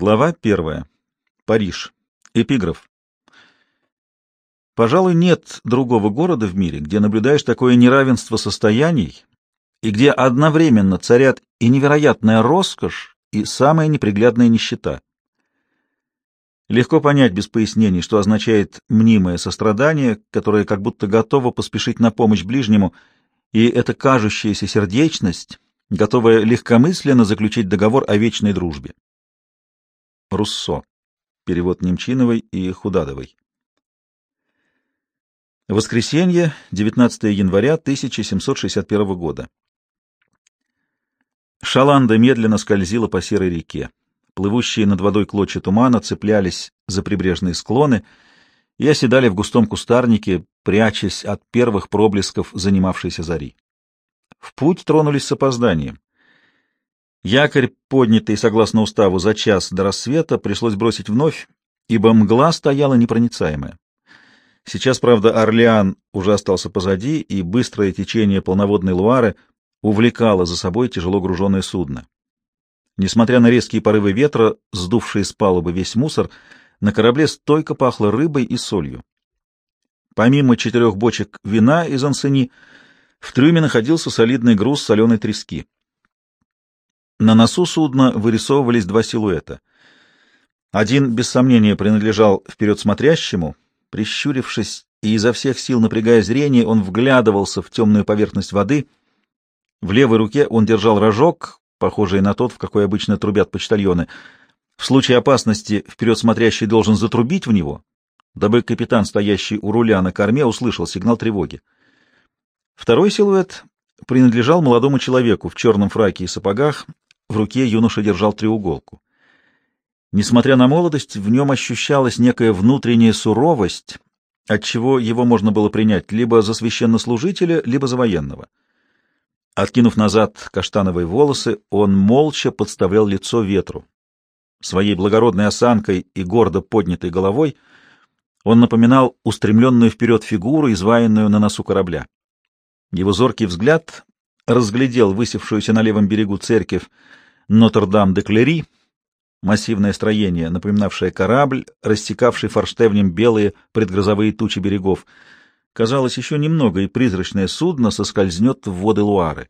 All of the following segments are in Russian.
Глава первая. Париж. Эпиграф. Пожалуй, нет другого города в мире, где наблюдаешь такое неравенство состояний и где одновременно царят и невероятная роскошь, и самая неприглядная нищета. Легко понять без пояснений, что означает мнимое сострадание, которое как будто готово поспешить на помощь ближнему, и эта кажущаяся сердечность, готовая легкомысленно заключить договор о вечной дружбе. Руссо. Перевод Немчиновой и Худадовой. Воскресенье, 19 января 1761 года. Шаланда медленно скользила по серой реке. Плывущие над водой клочья тумана цеплялись за прибрежные склоны и оседали в густом кустарнике, прячась от первых проблесков занимавшейся зари. В путь тронулись с опозданием. Якорь, поднятый согласно уставу за час до рассвета, пришлось бросить вновь, ибо мгла стояла непроницаемая. Сейчас, правда, Орлеан уже остался позади, и быстрое течение полноводной Луары увлекало за собой тяжело груженное судно. Несмотря на резкие порывы ветра, сдувшие с палубы весь мусор, на корабле стойко пахло рыбой и солью. Помимо четырех бочек вина из ансени, в трюме находился солидный груз соленой трески. На носу судна вырисовывались два силуэта. Один, без сомнения, принадлежал вперед смотрящему. Прищурившись и изо всех сил напрягая зрение, он вглядывался в темную поверхность воды. В левой руке он держал рожок, похожий на тот, в какой обычно трубят почтальоны. В случае опасности вперед смотрящий должен затрубить в него, дабы капитан, стоящий у руля на корме, услышал сигнал тревоги. Второй силуэт принадлежал молодому человеку в черном фраке и сапогах, в руке юноша держал треуголку. Несмотря на молодость, в нем ощущалась некая внутренняя суровость, отчего его можно было принять либо за священнослужителя, либо за военного. Откинув назад каштановые волосы, он молча подставлял лицо ветру. Своей благородной осанкой и гордо поднятой головой он напоминал устремленную вперед фигуру, изваянную на носу корабля. Его зоркий взгляд разглядел высевшуюся на левом берегу церковь Нотр-Дам-де-Клери, массивное строение, напоминавшее корабль, рассекавший форштевнем белые предгрозовые тучи берегов. Казалось, еще немного, и призрачное судно соскользнет в воды Луары.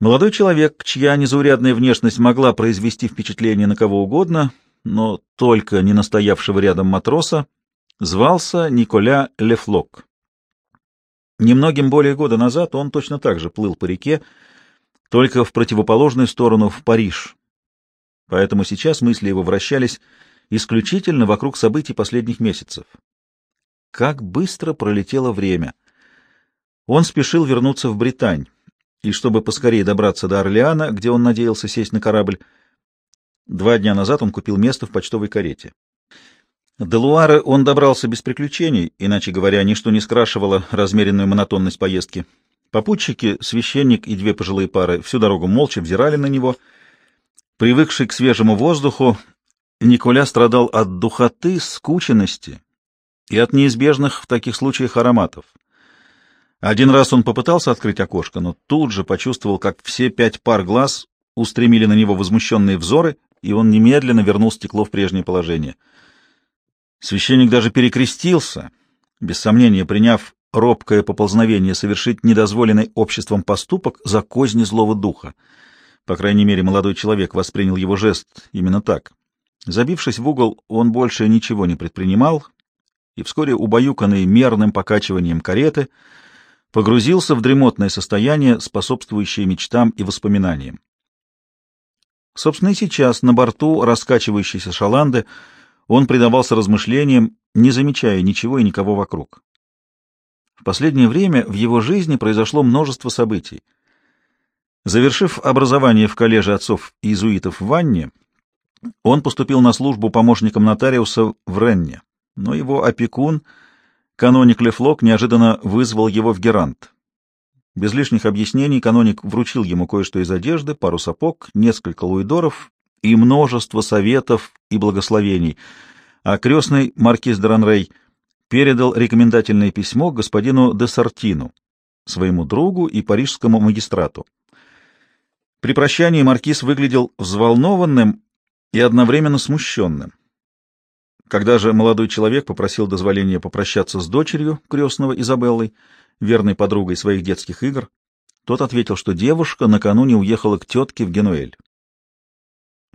Молодой человек, чья незаурядная внешность могла произвести впечатление на кого угодно, но только не настоявшего рядом матроса, звался Николя Лефлок. Немногим более года назад он точно так же плыл по реке, только в противоположную сторону, в Париж. Поэтому сейчас мысли его вращались исключительно вокруг событий последних месяцев. Как быстро пролетело время! Он спешил вернуться в Британь, и чтобы поскорее добраться до Орлеана, где он надеялся сесть на корабль, два дня назад он купил место в почтовой карете. До Луары он добрался без приключений, иначе говоря, ничто не скрашивало размеренную монотонность поездки. Попутчики, священник и две пожилые пары всю дорогу молча взирали на него. Привыкший к свежему воздуху, Николя страдал от духоты, скученности и от неизбежных в таких случаях ароматов. Один раз он попытался открыть окошко, но тут же почувствовал, как все пять пар глаз устремили на него возмущенные взоры, и он немедленно вернул стекло в прежнее положение — Священник даже перекрестился, без сомнения приняв робкое поползновение совершить недозволенный обществом поступок за козни злого духа. По крайней мере, молодой человек воспринял его жест именно так. Забившись в угол, он больше ничего не предпринимал, и вскоре, убаюканный мерным покачиванием кареты, погрузился в дремотное состояние, способствующее мечтам и воспоминаниям. Собственно, и сейчас на борту раскачивающейся шаланды он предавался размышлениям, не замечая ничего и никого вокруг. Последнее время в его жизни произошло множество событий. Завершив образование в коллеже отцов иезуитов в Ванне, он поступил на службу помощником нотариуса в Ренне, но его опекун, каноник Лефлок, неожиданно вызвал его в Герант. Без лишних объяснений каноник вручил ему кое-что из одежды, пару сапог, несколько луидоров и множество советов и благословений, а крестный маркиз Дранрей передал рекомендательное письмо господину де Сартину, своему другу и парижскому магистрату. При прощании маркиз выглядел взволнованным и одновременно смущенным. Когда же молодой человек попросил дозволения попрощаться с дочерью крестного Изабеллой, верной подругой своих детских игр, тот ответил, что девушка накануне уехала к тетке в Генуэль.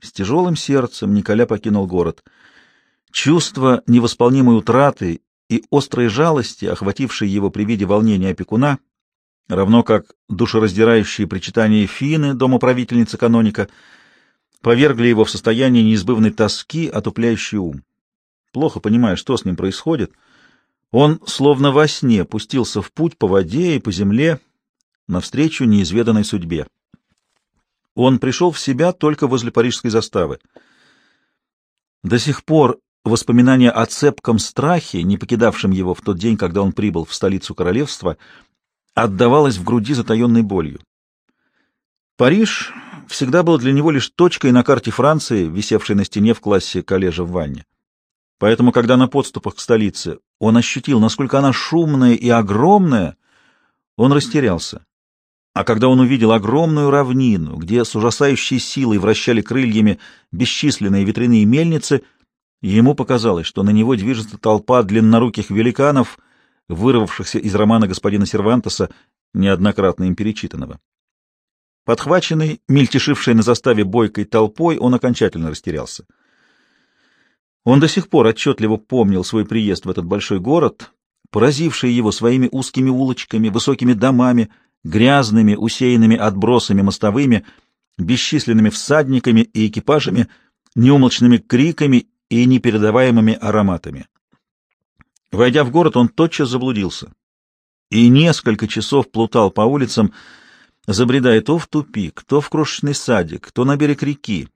С тяжелым сердцем Николя покинул город. Чувство невосполнимой утраты и острой жалости, охватившей его при виде волнения опекуна, равно как душераздирающие причитания Фины, домоправительницы каноника, повергли его в состояние неизбывной тоски, отупляющий ум. Плохо понимая, что с ним происходит, он, словно во сне, пустился в путь по воде и по земле навстречу неизведанной судьбе. Он пришел в себя только возле парижской заставы. До сих пор воспоминания о цепком страхе, не покидавшем его в тот день, когда он прибыл в столицу королевства, отдавалось в груди затаенной болью. Париж всегда был для него лишь точкой на карте Франции, висевшей на стене в классе коллежа в ванне. Поэтому, когда на подступах к столице он ощутил, насколько она шумная и огромная, он растерялся. А когда он увидел огромную равнину, где с ужасающей силой вращали крыльями бесчисленные ветряные мельницы, ему показалось, что на него движется толпа длинноруких великанов, вырвавшихся из романа господина Сервантеса, неоднократно им перечитанного. Подхваченный, мельтешивший на заставе бойкой толпой, он окончательно растерялся. Он до сих пор отчетливо помнил свой приезд в этот большой город, поразивший его своими узкими улочками, высокими домами, грязными, усеянными отбросами мостовыми, бесчисленными всадниками и экипажами, неумолчными криками и непередаваемыми ароматами. Войдя в город, он тотчас заблудился и несколько часов плутал по улицам, забредая то в тупик, то в крошечный садик, то на берег реки.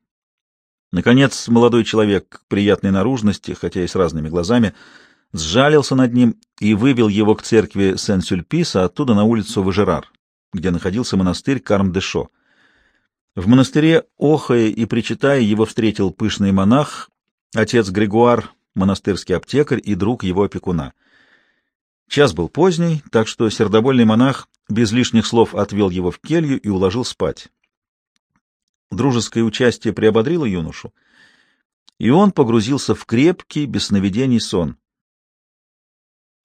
Наконец, молодой человек приятной наружности, хотя и с разными глазами, сжалился над ним и вывел его к церкви Сен-Сюльписа, оттуда на улицу Важерар, где находился монастырь Карм-де-Шо. В монастыре, охая и причитая, его встретил пышный монах, отец Григуар, монастырский аптекарь и друг его опекуна. Час был поздний, так что сердобольный монах без лишних слов отвел его в келью и уложил спать. Дружеское участие приободрило юношу, и он погрузился в крепкий, без сновидений сон.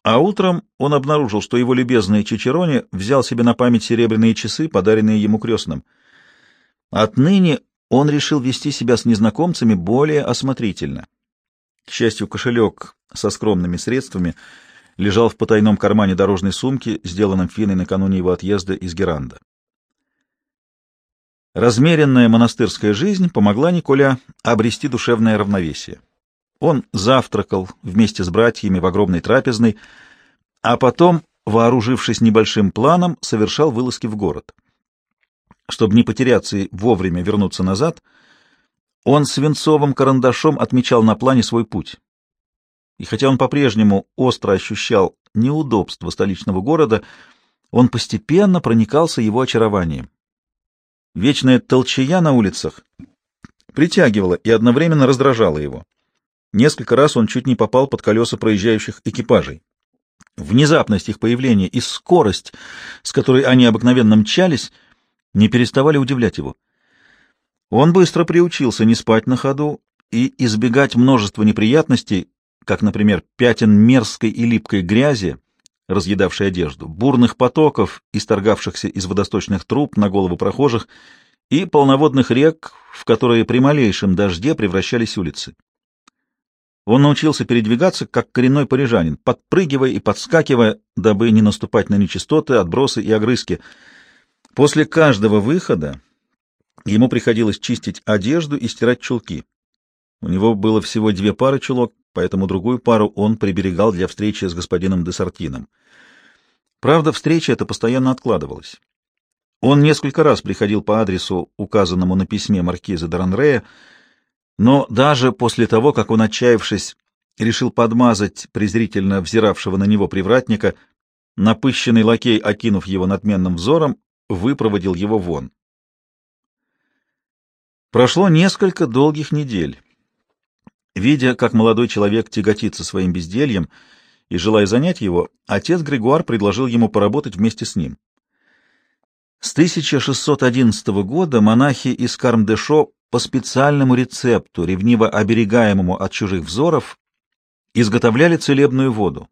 А утром он обнаружил, что его любезный Чичероне взял себе на память серебряные часы, подаренные ему крестным. Отныне он решил вести себя с незнакомцами более осмотрительно. К счастью, кошелек со скромными средствами лежал в потайном кармане дорожной сумки, сделанном Финой накануне его отъезда из Геранда. Размеренная монастырская жизнь помогла Николя обрести душевное равновесие. Он завтракал вместе с братьями в огромной трапезной, а потом, вооружившись небольшим планом, совершал вылазки в город. Чтобы не потеряться и вовремя вернуться назад, он свинцовым карандашом отмечал на плане свой путь. И хотя он по-прежнему остро ощущал неудобства столичного города, он постепенно проникался его очарованием. Вечная толчая на улицах притягивала и одновременно раздражала его. Несколько раз он чуть не попал под колеса проезжающих экипажей. Внезапность их появления и скорость, с которой они обыкновенно мчались, не переставали удивлять его. Он быстро приучился не спать на ходу и избегать множества неприятностей, как, например, пятен мерзкой и липкой грязи, разъедавшей одежду, бурных потоков, исторгавшихся из водосточных труб на голову прохожих, и полноводных рек, в которые при малейшем дожде превращались улицы. Он научился передвигаться, как коренной парижанин, подпрыгивая и подскакивая, дабы не наступать на нечистоты, отбросы и огрызки. После каждого выхода ему приходилось чистить одежду и стирать чулки. У него было всего две пары чулок, поэтому другую пару он приберегал для встречи с господином Десартином. Правда, встреча эта постоянно откладывалась. Он несколько раз приходил по адресу, указанному на письме маркиза Даранрея, но даже после того, как он, отчаявшись, решил подмазать презрительно взиравшего на него привратника, напыщенный лакей, окинув его надменным взором, выпроводил его вон. Прошло несколько долгих недель. Видя, как молодой человек тяготится своим бездельем и желая занять его, отец Григуар предложил ему поработать вместе с ним. С 1611 года монахи из Кармдешо по специальному рецепту, ревниво оберегаемому от чужих взоров, изготовляли целебную воду,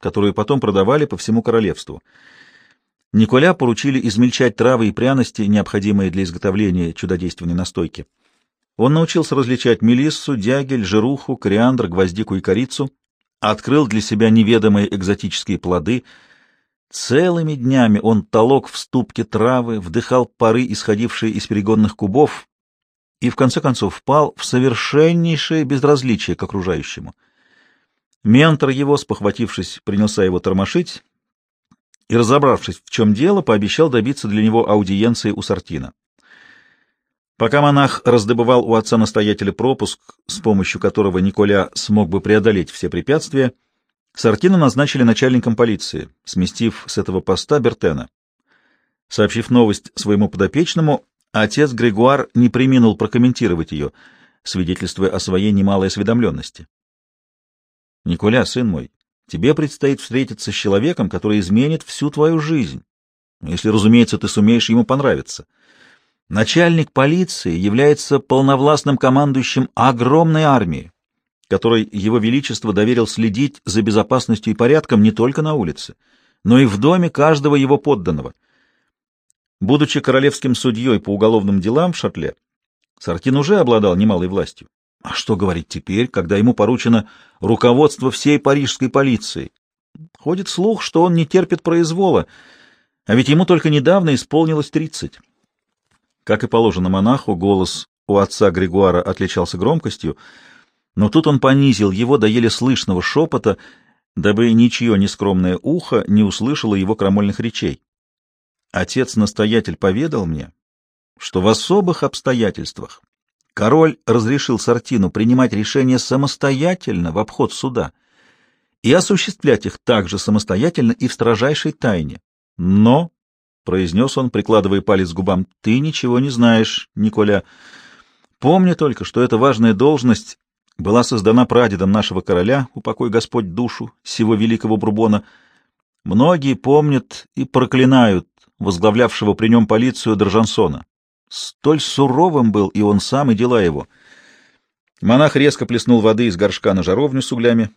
которую потом продавали по всему королевству. Николя поручили измельчать травы и пряности, необходимые для изготовления чудодейственной настойки. Он научился различать мелиссу, дягель, жируху, кориандр, гвоздику и корицу, открыл для себя неведомые экзотические плоды. Целыми днями он толок в ступке травы, вдыхал пары, исходившие из перегонных кубов, и в конце концов впал в совершеннейшее безразличие к окружающему. Ментор его, спохватившись, принялся его тормошить и, разобравшись, в чем дело, пообещал добиться для него аудиенции у Сартина. Пока монах раздобывал у отца-настоятеля пропуск, с помощью которого Николя смог бы преодолеть все препятствия, Сартина назначили начальником полиции, сместив с этого поста Бертена. Сообщив новость своему подопечному, отец Григуар не приминул прокомментировать ее, свидетельствуя о своей немалой осведомленности. «Николя, сын мой, тебе предстоит встретиться с человеком, который изменит всю твою жизнь, если, разумеется, ты сумеешь ему понравиться». Начальник полиции является полновластным командующим огромной армии, которой Его Величество доверил следить за безопасностью и порядком не только на улице, но и в доме каждого его подданного. Будучи королевским судьей по уголовным делам в Шатле, Сартин уже обладал немалой властью. А что говорить теперь, когда ему поручено руководство всей парижской полиции? Ходит слух, что он не терпит произвола, а ведь ему только недавно исполнилось тридцать. Как и положено монаху, голос у отца Григуара отличался громкостью, но тут он понизил его до еле слышного шепота, дабы ничье нескромное ухо не услышало его крамольных речей. Отец-настоятель поведал мне, что в особых обстоятельствах король разрешил Сартину принимать решения самостоятельно в обход суда и осуществлять их также самостоятельно и в строжайшей тайне. Но произнес он, прикладывая палец к губам. — Ты ничего не знаешь, Николя. Помни только, что эта важная должность была создана прадедом нашего короля, упокой Господь душу, сего великого Бурбона. Многие помнят и проклинают возглавлявшего при нем полицию Дрожансона. Столь суровым был и он сам, и дела его. Монах резко плеснул воды из горшка на жаровню с углями.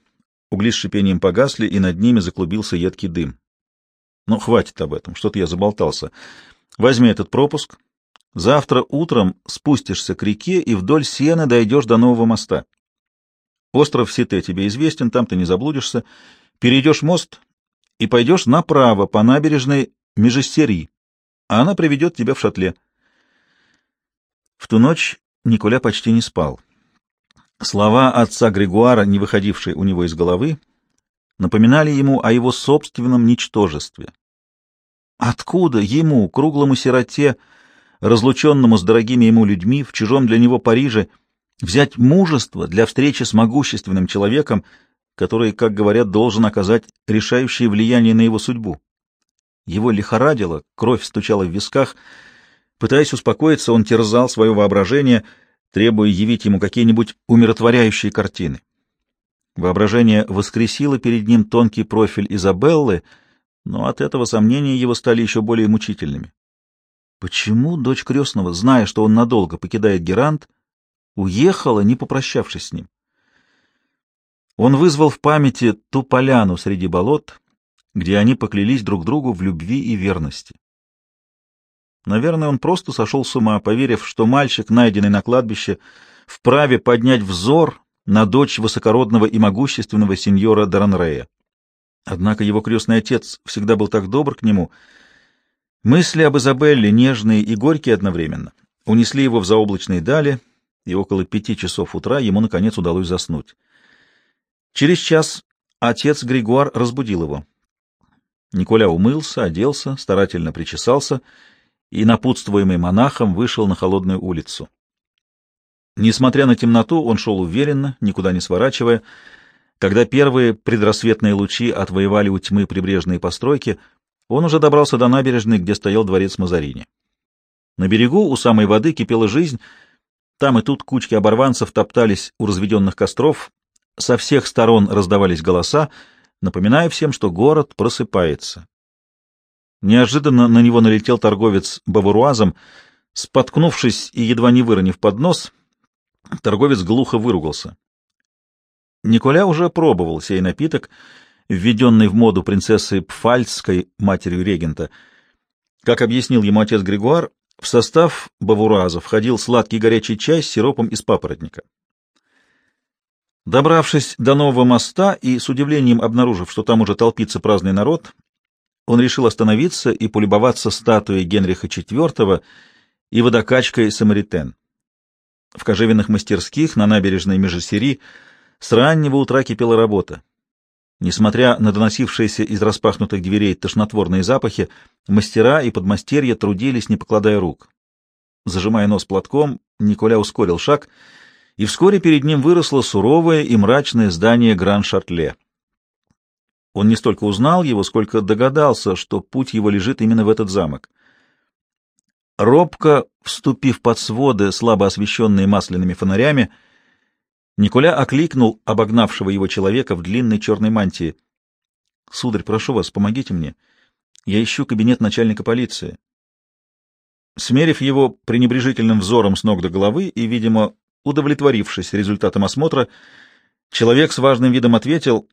Угли с шипением погасли, и над ними заклубился едкий дым. Ну, хватит об этом, что-то я заболтался. Возьми этот пропуск. Завтра утром спустишься к реке и вдоль сены дойдешь до нового моста. Остров Сите тебе известен, там ты не заблудишься. Перейдешь мост и пойдешь направо по набережной Межестерии, а она приведет тебя в шатле. В ту ночь Николя почти не спал. Слова отца Григуара, не выходившие у него из головы, напоминали ему о его собственном ничтожестве. Откуда ему, круглому сироте, разлученному с дорогими ему людьми в чужом для него Париже, взять мужество для встречи с могущественным человеком, который, как говорят, должен оказать решающее влияние на его судьбу? Его лихорадило, кровь стучала в висках. Пытаясь успокоиться, он терзал свое воображение, требуя явить ему какие-нибудь умиротворяющие картины. Воображение воскресило перед ним тонкий профиль Изабеллы, но от этого сомнения его стали еще более мучительными. Почему дочь крестного, зная, что он надолго покидает Герант, уехала, не попрощавшись с ним? Он вызвал в памяти ту поляну среди болот, где они поклялись друг другу в любви и верности. Наверное, он просто сошел с ума, поверив, что мальчик, найденный на кладбище, вправе поднять взор на дочь высокородного и могущественного сеньора Даранрея. Однако его крестный отец всегда был так добр к нему. Мысли об Изабелле, нежные и горькие одновременно, унесли его в заоблачные дали, и около пяти часов утра ему, наконец, удалось заснуть. Через час отец Григуар разбудил его. Николя умылся, оделся, старательно причесался и, напутствуемый монахом, вышел на холодную улицу. Несмотря на темноту, он шел уверенно, никуда не сворачивая. Когда первые предрассветные лучи отвоевали у тьмы прибрежные постройки, он уже добрался до набережной, где стоял дворец Мазарини. На берегу у самой воды кипела жизнь, там и тут кучки оборванцев топтались у разведенных костров, со всех сторон раздавались голоса, напоминая всем, что город просыпается. Неожиданно на него налетел торговец бавуруазом, споткнувшись и едва не выронив поднос, торговец глухо выругался. Николя уже пробовал сей напиток, введенный в моду принцессой Пфальцской, матерью регента. Как объяснил ему отец Григуар, в состав бавураза входил сладкий горячий чай с сиропом из папоротника. Добравшись до нового моста и с удивлением обнаружив, что там уже толпится праздный народ, он решил остановиться и полюбоваться статуей Генриха IV и водокачкой Самаритен. В кожевенных мастерских на набережной Межесери с раннего утра кипела работа. Несмотря на доносившиеся из распахнутых дверей тошнотворные запахи, мастера и подмастерья трудились, не покладая рук. Зажимая нос платком, Николя ускорил шаг, и вскоре перед ним выросло суровое и мрачное здание Гран-Шартле. Он не столько узнал его, сколько догадался, что путь его лежит именно в этот замок. Робко, вступив под своды, слабо освещенные масляными фонарями, Николя окликнул обогнавшего его человека в длинной черной мантии. — Сударь, прошу вас, помогите мне. Я ищу кабинет начальника полиции. Смерив его пренебрежительным взором с ног до головы и, видимо, удовлетворившись результатом осмотра, человек с важным видом ответил,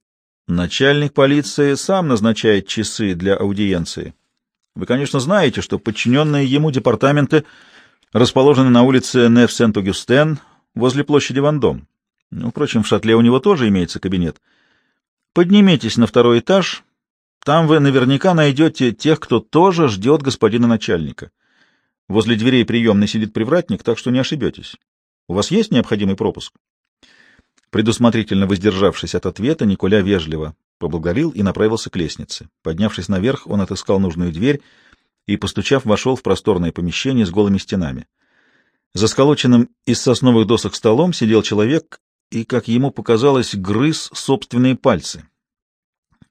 «Начальник полиции сам назначает часы для аудиенции. Вы, конечно, знаете, что подчиненные ему департаменты расположены на улице Неф-Сент-Огюстен возле площади Вандом. Ну, впрочем, в шатле у него тоже имеется кабинет. Поднимитесь на второй этаж, там вы наверняка найдете тех, кто тоже ждет господина начальника. Возле дверей приемной сидит привратник, так что не ошибетесь. У вас есть необходимый пропуск? Предусмотрительно воздержавшись от ответа, Николя вежливо поблагодарил и направился к лестнице. Поднявшись наверх, он отыскал нужную дверь и, постучав, вошел в просторное помещение с голыми стенами. За сколоченным из сосновых досок столом сидел человек и, как ему показалось, грыз собственные пальцы.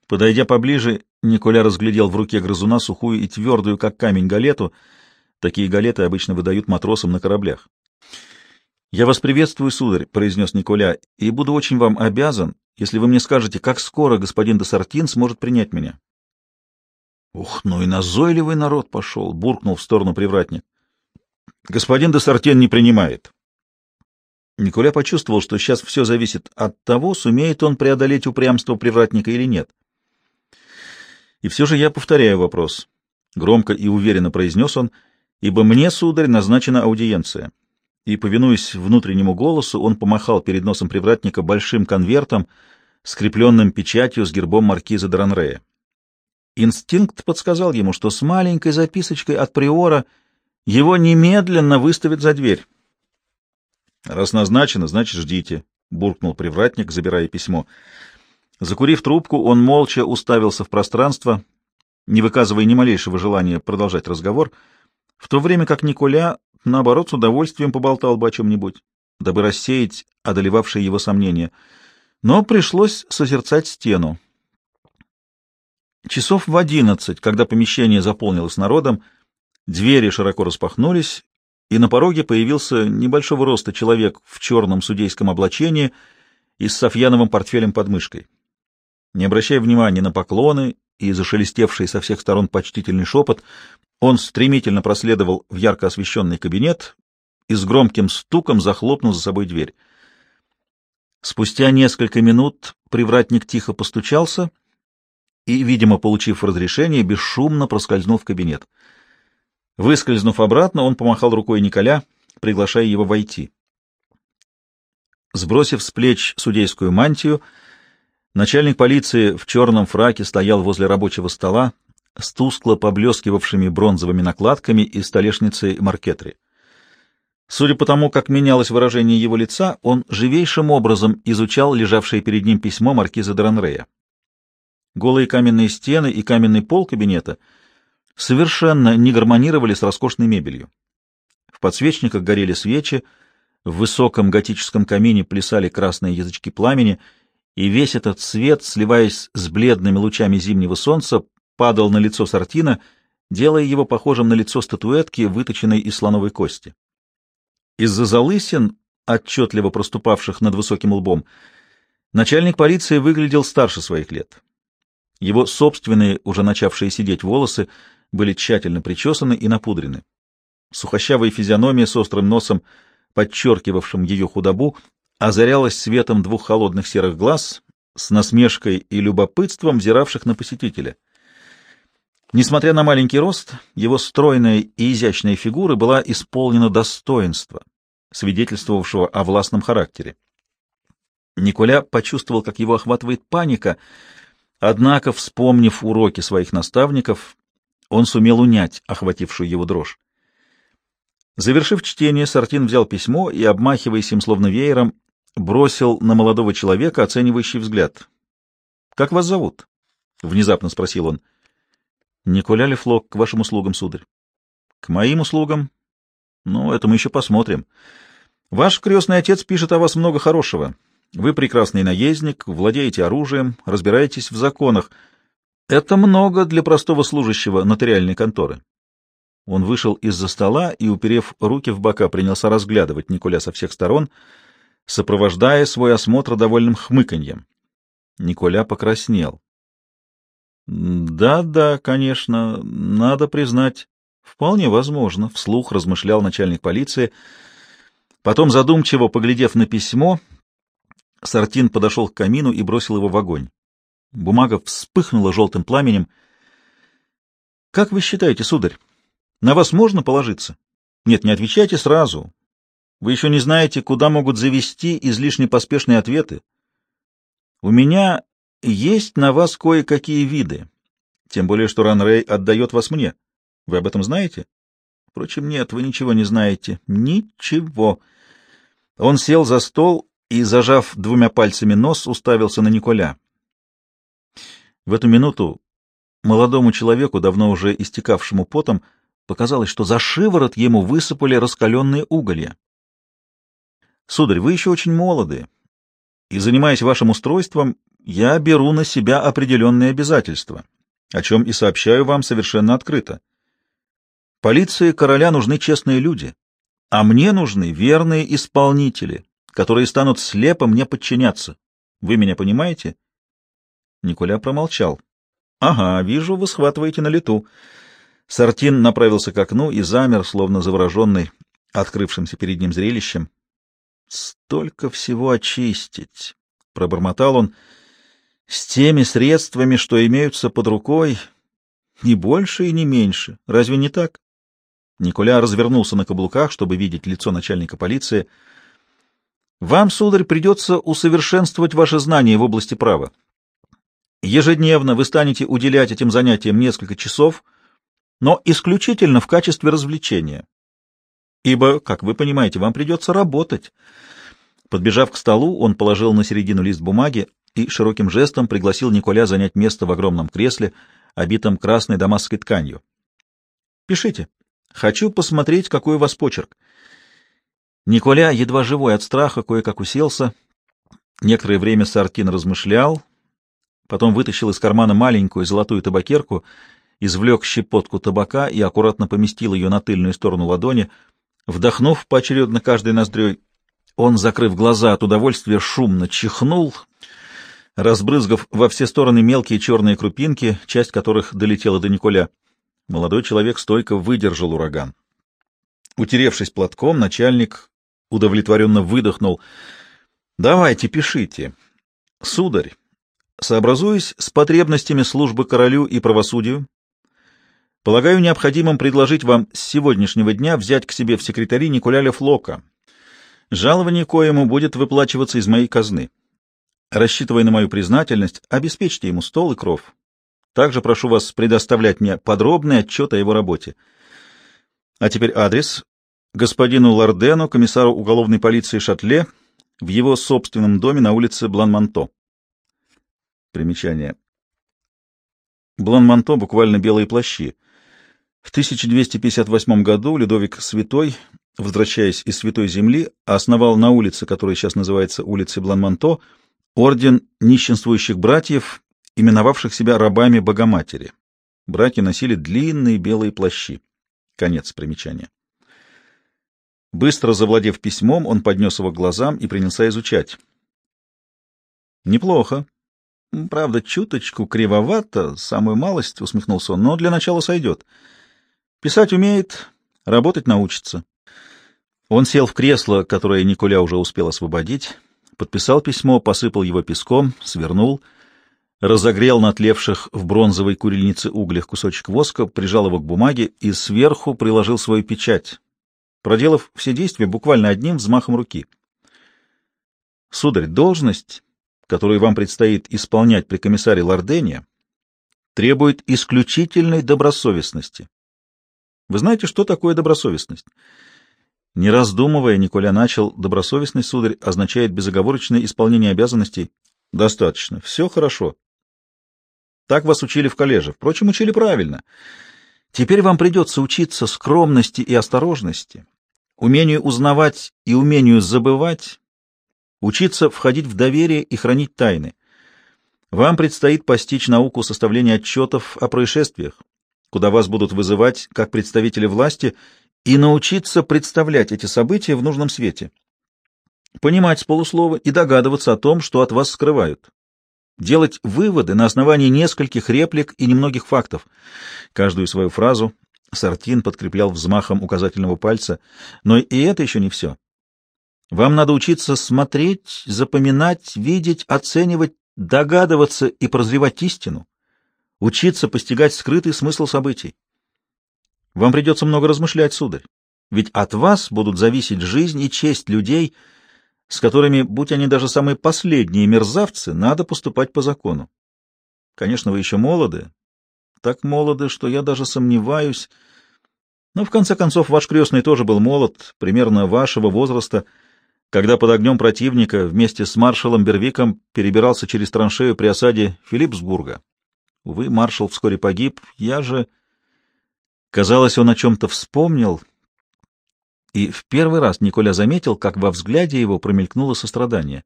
Подойдя поближе, Николя разглядел в руке грызуна сухую и твердую, как камень, галету. Такие галеты обычно выдают матросам на кораблях. — Я вас приветствую, сударь, — произнес Николя, — и буду очень вам обязан, если вы мне скажете, как скоро господин де Сартин сможет принять меня. — Ух, ну и назойливый народ пошел, — буркнул в сторону привратник. — Господин де Сартин не принимает, Николя почувствовал, что сейчас все зависит от того, сумеет он преодолеть упрямство привратника или нет. И все же я повторяю вопрос. Громко и уверенно произнес он, ибо мне, сударь, назначена аудиенция. И, повинуясь внутреннему голосу, он помахал перед носом привратника большим конвертом, скрепленным печатью с гербом маркиза Дранрея. Инстинкт подсказал ему, что с маленькой записочкой от приора его немедленно выставят за дверь. Раз назначено, значит, ждите, — буркнул привратник, забирая письмо. Закурив трубку, он молча уставился в пространство, не выказывая ни малейшего желания продолжать разговор, в то время как Николя, наоборот, с удовольствием поболтал бы о чем-нибудь, дабы рассеять одолевавшие его сомнения. Но пришлось созерцать стену. Часов в одиннадцать, когда помещение заполнилось народом, двери широко распахнулись, и на пороге появился небольшого роста человек в черном судейском облачении и с софьяновым портфелем под мышкой. Не обращая внимания на поклоны и зашелестевший со всех сторон почтительный шепот, он стремительно проследовал в ярко освещенный кабинет и с громким стуком захлопнул за собой дверь. Спустя несколько минут привратник тихо постучался и, видимо, получив разрешение, бесшумно проскользнул в кабинет. Выскользнув обратно, он помахал рукой Николя, приглашая его войти. Сбросив с плеч судейскую мантию, начальник полиции в черном фраке стоял возле рабочего стола с тускло поблескивавшими бронзовыми накладками и столешницей маркетри. Судя по тому, как менялось выражение его лица, он живейшим образом изучал лежавшее перед ним письмо маркиза Дранрея. Голые каменные стены и каменный пол кабинета — совершенно не гармонировали с роскошной мебелью. В подсвечниках горели свечи, в высоком готическом камине плясали красные язычки пламени, и весь этот свет, сливаясь с бледными лучами зимнего солнца, падал на лицо Сартина, делая его похожим на лицо статуэтки, выточенной из слоновой кости. Из-за залысин, отчетливо проступавших над высоким лбом, начальник полиции выглядел старше своих лет. Его собственные, уже начавшие сидеть волосы, были тщательно причесаны и напудрены. Сухощавая физиономия с острым носом, подчеркивавшим ее худобу, озарялась светом двух холодных серых глаз с насмешкой и любопытством, взиравших на посетителя. Несмотря на маленький рост, его стройная и изящная фигура была исполнена достоинства, свидетельствовавшего о властном характере. Николя почувствовал, как его охватывает паника, однако, вспомнив уроки своих наставников, он сумел унять охватившую его дрожь. Завершив чтение, Сартин взял письмо и, обмахиваясь им словно веером, бросил на молодого человека оценивающий взгляд. — Как вас зовут? — внезапно спросил он. — Николя Лефлок, к вашим услугам, сударь. — К моим услугам? Ну, это мы еще посмотрим. Ваш крестный отец пишет о вас много хорошего. Вы прекрасный наездник, владеете оружием, разбираетесь в законах. Это много для простого служащего нотариальной конторы. Он вышел из-за стола и, уперев руки в бока, принялся разглядывать Николя со всех сторон, сопровождая свой осмотр довольным хмыканьем. Николя покраснел. «Да-да, конечно, надо признать. Вполне возможно», — вслух размышлял начальник полиции. Потом, задумчиво поглядев на письмо, Сартин подошел к камину и бросил его в огонь. Бумага вспыхнула желтым пламенем. «Как вы считаете, сударь, на вас можно положиться? Нет, не отвечайте сразу. Вы еще не знаете, куда могут завести излишне поспешные ответы. У меня есть на вас кое-какие виды, тем более что Ранрей отдает вас мне. Вы об этом знаете? Впрочем, нет, вы ничего не знаете. Ничего. Он сел за стол и, зажав двумя пальцами нос, уставился на Николя. В эту минуту молодому человеку, давно уже истекавшему потом, Показалось, что за шиворот ему высыпали раскаленные уголья. Сударь, вы еще очень молоды, и, занимаясь вашим устройством, я беру на себя определенные обязательства, о чем и сообщаю вам совершенно открыто. Полиции короля нужны честные люди, а мне нужны верные исполнители, которые станут слепо мне подчиняться. Вы меня понимаете? Николя промолчал. — Ага, вижу, вы схватываете на лету. Сартин направился к окну и замер, словно завороженный открывшимся перед ним зрелищем. «Столько всего очистить!» — пробормотал он. «С теми средствами, что имеются под рукой, не больше и не меньше. Разве не так?» Николя развернулся на каблуках, чтобы видеть лицо начальника полиции. «Вам, сударь, придется усовершенствовать ваши знания в области права. Ежедневно вы станете уделять этим занятиям несколько часов — но исключительно в качестве развлечения. Ибо, как вы понимаете, вам придется работать. Подбежав к столу, он положил на середину лист бумаги и широким жестом пригласил Николя занять место в огромном кресле, обитом красной дамасской тканью. «Пишите. Хочу посмотреть, какой у вас почерк». Николя, едва живой от страха, кое-как уселся. Некоторое время Сартин размышлял, потом вытащил из кармана маленькую золотую табакерку извлек щепотку табака и аккуратно поместил ее на тыльную сторону ладони. Вдохнув поочередно каждой ноздрёй, он, закрыв глаза от удовольствия, шумно чихнул, разбрызгав во все стороны мелкие черные крупинки, часть которых долетела до Николя. Молодой человек стойко выдержал ураган. Утеревшись платком, начальник удовлетворенно выдохнул. — Давайте, пишите. — Сударь, сообразуясь с потребностями службы королю и правосудию, Полагаю необходимым предложить вам с сегодняшнего дня взять к себе в секретари Николяля Флока. Жалование коему будет выплачиваться из моей казны. Рассчитывая на мою признательность, обеспечьте ему стол и кров. Также прошу вас предоставлять мне подробный отчет о его работе. А теперь адрес. Господину Лордену, комиссару уголовной полиции Шатле, в его собственном доме на улице Бланманто. Примечание. Бланманто — буквально белые плащи. В 1258 году Людовик Святой, возвращаясь из Святой Земли, основал на улице, которая сейчас называется улицей Бланманто, орден нищенствующих братьев, именовавших себя рабами Богоматери. Братья носили длинные белые плащи. Конец примечания. Быстро завладев письмом, он поднес его к глазам и принялся изучать. «Неплохо. Правда, чуточку кривовато, самую малость, — усмехнулся он, — но для начала сойдет. Писать умеет, работать научится. Он сел в кресло, которое Николя уже успел освободить, подписал письмо, посыпал его песком, свернул, разогрел на тлевших в бронзовой курильнице углях кусочек воска, прижал его к бумаге и сверху приложил свою печать, проделав все действия буквально одним взмахом руки. Сударь, должность, которую вам предстоит исполнять при комиссаре Лордене, требует исключительной добросовестности. Вы знаете, что такое добросовестность? Не раздумывая, Николя начал, добросовестность, сударь, означает безоговорочное исполнение обязанностей. Достаточно. Все хорошо. Так вас учили в коллеже. Впрочем, учили правильно. Теперь вам придется учиться скромности и осторожности, умению узнавать и умению забывать, учиться входить в доверие и хранить тайны. Вам предстоит постичь науку составления отчетов о происшествиях, куда вас будут вызывать как представители власти, и научиться представлять эти события в нужном свете. Понимать с полуслова и догадываться о том, что от вас скрывают. Делать выводы на основании нескольких реплик и немногих фактов. Каждую свою фразу Сартин подкреплял взмахом указательного пальца. Но и это еще не все. Вам надо учиться смотреть, запоминать, видеть, оценивать, догадываться и прозревать истину, учиться постигать скрытый смысл событий. Вам придется много размышлять, сударь, ведь от вас будут зависеть жизнь и честь людей, с которыми, будь они даже самые последние мерзавцы, надо поступать по закону. Конечно, вы еще молоды, так молоды, что я даже сомневаюсь. Но, в конце концов, ваш крестный тоже был молод, примерно вашего возраста, когда под огнем противника вместе с маршалом Бервиком перебирался через траншею при осаде Филипсбурга. Увы, маршал вскоре погиб, я же... Казалось, он о чем-то вспомнил, и в первый раз Николя заметил, как во взгляде его промелькнуло сострадание.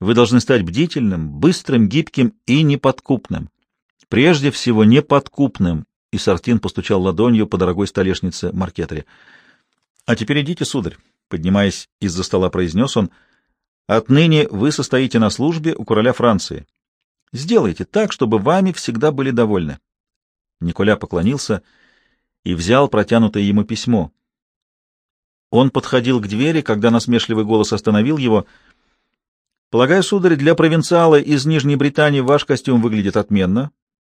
Вы должны стать бдительным, быстрым, гибким и неподкупным. Прежде всего, неподкупным, и Сартин постучал ладонью по дорогой столешнице Маркетре. — А теперь идите, сударь, — поднимаясь из-за стола, произнес он, — отныне вы состоите на службе у короля Франции. Сделайте так, чтобы вами всегда были довольны. Николя поклонился и взял протянутое ему письмо. Он подходил к двери, когда насмешливый голос остановил его. «Полагаю, сударь, для провинциала из Нижней Британии ваш костюм выглядит отменно,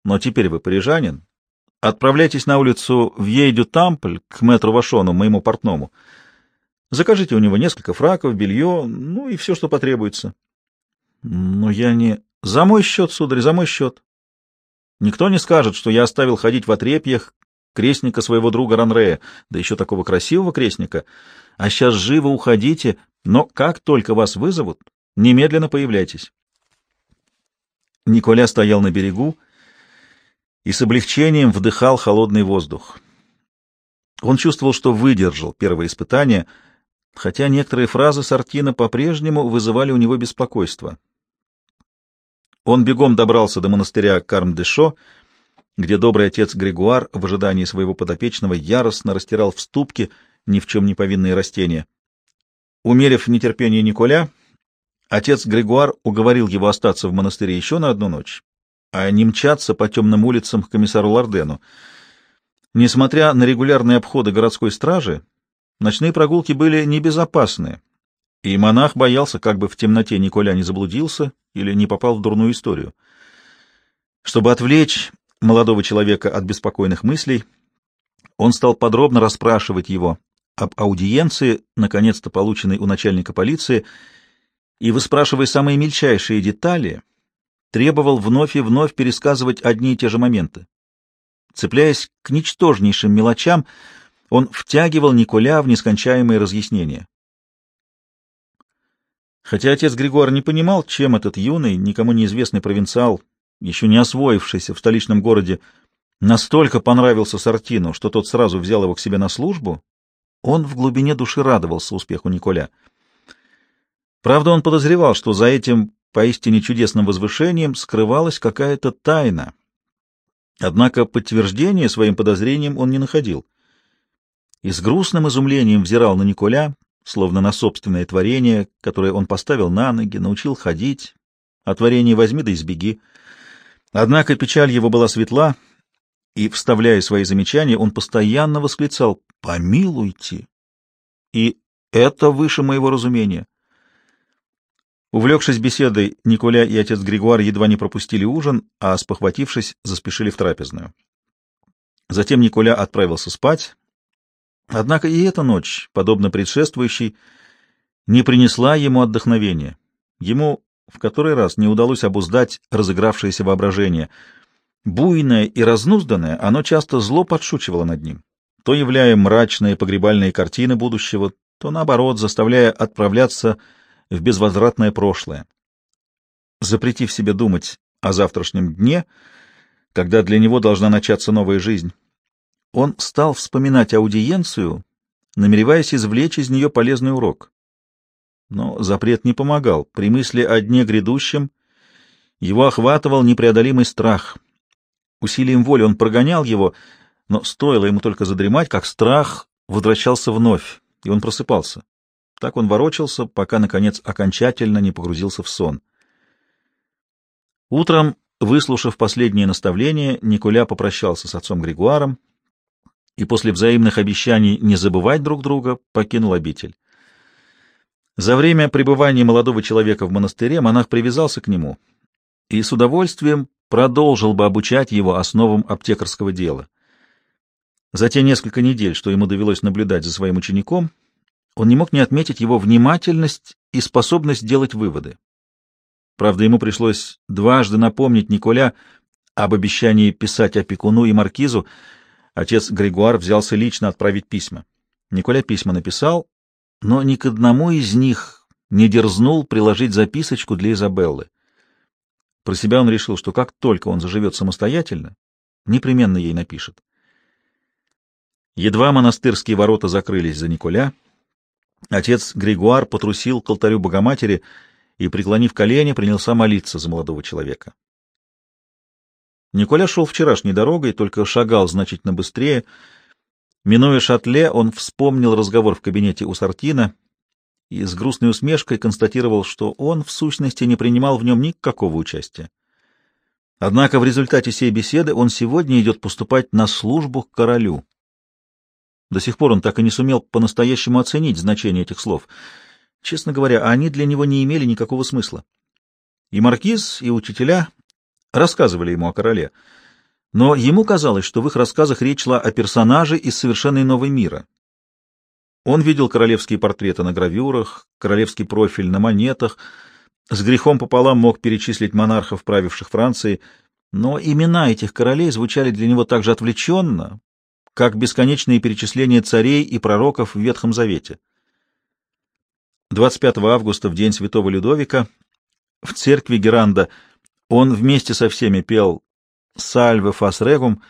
но теперь вы парижанин. Отправляйтесь на улицу в Ейдю-Тампль к мэтру Вашону, моему портному. Закажите у него несколько фраков, белье, ну и все, что потребуется». «Но я не...» «За мой счет, сударь, за мой счет. Никто не скажет, что я оставил ходить в отрепьях крестника своего друга Ранрея, да еще такого красивого крестника. А сейчас живо уходите, но как только вас вызовут, немедленно появляйтесь. Николя стоял на берегу и с облегчением вдыхал холодный воздух. Он чувствовал, что выдержал первое испытание, хотя некоторые фразы Сартина по-прежнему вызывали у него беспокойство. Он бегом добрался до монастыря Карм-де-Шо, где добрый отец Григуар в ожидании своего подопечного яростно растирал в ступке ни в чем не повинные растения. Умерив нетерпение Николя, отец Григуар уговорил его остаться в монастыре еще на одну ночь, а не мчаться по темным улицам к комиссару Лардену. Несмотря на регулярные обходы городской стражи, ночные прогулки были небезопасны, и монах боялся, как бы в темноте Николя не заблудился или не попал в дурную историю. Чтобы отвлечь молодого человека от беспокойных мыслей, он стал подробно расспрашивать его об аудиенции, наконец-то полученной у начальника полиции, и, выспрашивая самые мельчайшие детали, требовал вновь и вновь пересказывать одни и те же моменты. Цепляясь к ничтожнейшим мелочам, он втягивал Николя в нескончаемые разъяснения. Хотя отец Григор не понимал, чем этот юный, никому неизвестный провинциал, еще не освоившийся в столичном городе, настолько понравился Сартину, что тот сразу взял его к себе на службу, он в глубине души радовался успеху Николя. Правда, он подозревал, что за этим поистине чудесным возвышением скрывалась какая-то тайна. Однако подтверждения своим подозрениям он не находил. И с грустным изумлением взирал на Николя, словно на собственное творение, которое он поставил на ноги, научил ходить, о творении возьми да избеги. Однако печаль его была светла, и, вставляя свои замечания, он постоянно восклицал «Помилуйте!» И это выше моего разумения. Увлекшись беседой, Николя и отец Григуар едва не пропустили ужин, а, спохватившись, заспешили в трапезную. Затем Николя отправился спать, однако и эта ночь, подобно предшествующей, не принесла ему отдохновения. Ему в который раз не удалось обуздать разыгравшееся воображение. Буйное и разнузданное, оно часто зло подшучивало над ним, то являя мрачные погребальные картины будущего, то, наоборот, заставляя отправляться в безвозвратное прошлое. Запретив себе думать о завтрашнем дне, когда для него должна начаться новая жизнь, он стал вспоминать аудиенцию, намереваясь извлечь из нее полезный урок. Но запрет не помогал. При мысли о дне грядущем его охватывал непреодолимый страх. Усилием воли он прогонял его, но стоило ему только задремать, как страх возвращался вновь, и он просыпался. Так он ворочался, пока, наконец, окончательно не погрузился в сон. Утром, выслушав последние наставления, Николя попрощался с отцом Григуаром и после взаимных обещаний не забывать друг друга покинул обитель. За время пребывания молодого человека в монастыре монах привязался к нему и с удовольствием продолжил бы обучать его основам аптекарского дела. За те несколько недель, что ему довелось наблюдать за своим учеником, он не мог не отметить его внимательность и способность делать выводы. Правда, ему пришлось дважды напомнить Николя об обещании писать опекуну и маркизу. Отец Григуар взялся лично отправить письма. Николя письма написал, но ни к одному из них не дерзнул приложить записочку для Изабеллы. Про себя он решил, что как только он заживет самостоятельно, непременно ей напишет. Едва монастырские ворота закрылись за Николя, отец Григуар потрусил к алтарю Богоматери и, преклонив колени, принялся молиться за молодого человека. Николя шел вчерашней дорогой, только шагал значительно быстрее, Минуя шатле, он вспомнил разговор в кабинете у Сартина и с грустной усмешкой констатировал, что он, в сущности, не принимал в нем никакого участия. Однако в результате всей беседы он сегодня идет поступать на службу к королю. До сих пор он так и не сумел по-настоящему оценить значение этих слов. Честно говоря, они для него не имели никакого смысла. И маркиз, и учителя рассказывали ему о короле — но ему казалось, что в их рассказах речь шла о персонаже из совершенно иного мира. Он видел королевские портреты на гравюрах, королевский профиль на монетах, с грехом пополам мог перечислить монархов, правивших Францией, но имена этих королей звучали для него так же отвлеченно, как бесконечные перечисления царей и пророков в Ветхом Завете. 25 августа, в день святого Людовика, в церкви Геранда он вместе со всеми пел Сальве Фасрегум,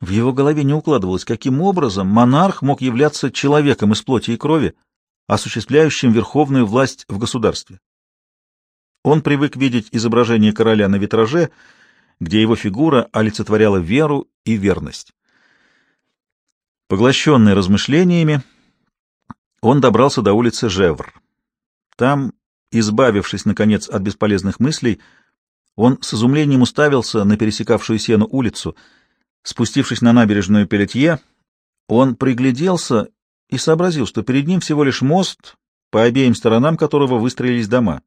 в его голове не укладывалось, каким образом монарх мог являться человеком из плоти и крови, осуществляющим верховную власть в государстве. Он привык видеть изображение короля на витраже, где его фигура олицетворяла веру и верность. Поглощенный размышлениями, он добрался до улицы Жевр. Там, избавившись, наконец, от бесполезных мыслей, он с изумлением уставился на пересекавшую сену улицу. Спустившись на набережную Пелетье, он пригляделся и сообразил, что перед ним всего лишь мост, по обеим сторонам которого выстроились дома.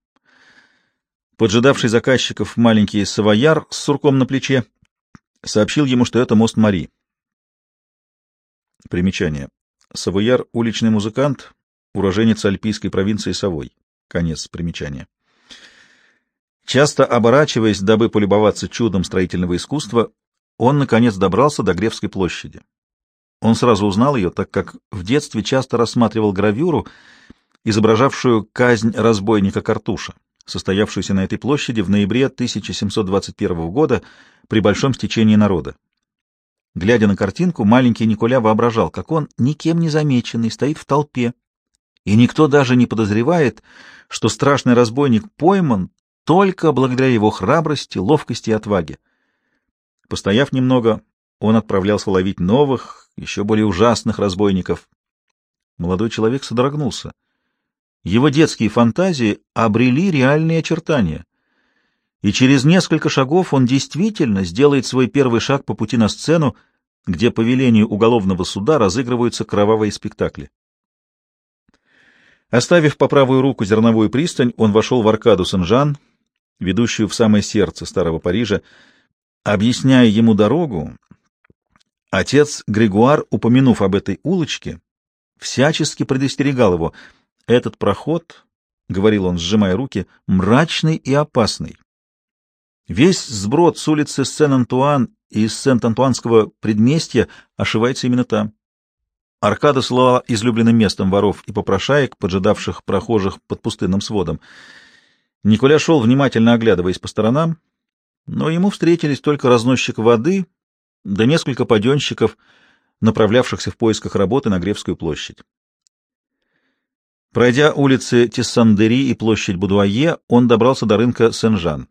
Поджидавший заказчиков маленький савояр с сурком на плече сообщил ему, что это мост Мари. Примечание. Савояр — уличный музыкант, уроженец альпийской провинции Савой. Конец примечания. Часто оборачиваясь, дабы полюбоваться чудом строительного искусства, он, наконец, добрался до Гревской площади. Он сразу узнал ее, так как в детстве часто рассматривал гравюру, изображавшую казнь разбойника Картуша, состоявшуюся на этой площади в ноябре 1721 года при большом стечении народа. Глядя на картинку, маленький Николя воображал, как он, никем не замеченный, стоит в толпе, и никто даже не подозревает, что страшный разбойник пойман только благодаря его храбрости, ловкости и отваге. Постояв немного, он отправлялся ловить новых, еще более ужасных разбойников. Молодой человек содрогнулся. Его детские фантазии обрели реальные очертания. и через несколько шагов он действительно сделает свой первый шаг по пути на сцену, где по велению уголовного суда разыгрываются кровавые спектакли. Оставив по правую руку зерновую пристань, он вошел в аркаду Сен-Жан, ведущую в самое сердце старого Парижа. Объясняя ему дорогу, отец Григуар, упомянув об этой улочке, всячески предостерегал его. «Этот проход, — говорил он, сжимая руки, — мрачный и опасный. Весь сброд с улицы Сен-Антуан и из Сент-Антуанского предместья ошивается именно там. Аркада слала излюбленным местом воров и попрошаек, поджидавших прохожих под пустынным сводом. Николя шел, внимательно оглядываясь по сторонам, но ему встретились только разносчик воды да несколько паденщиков, направлявшихся в поисках работы на Гревскую площадь. Пройдя улицы Тессандери и площадь Будуае, он добрался до рынка Сен-Жан.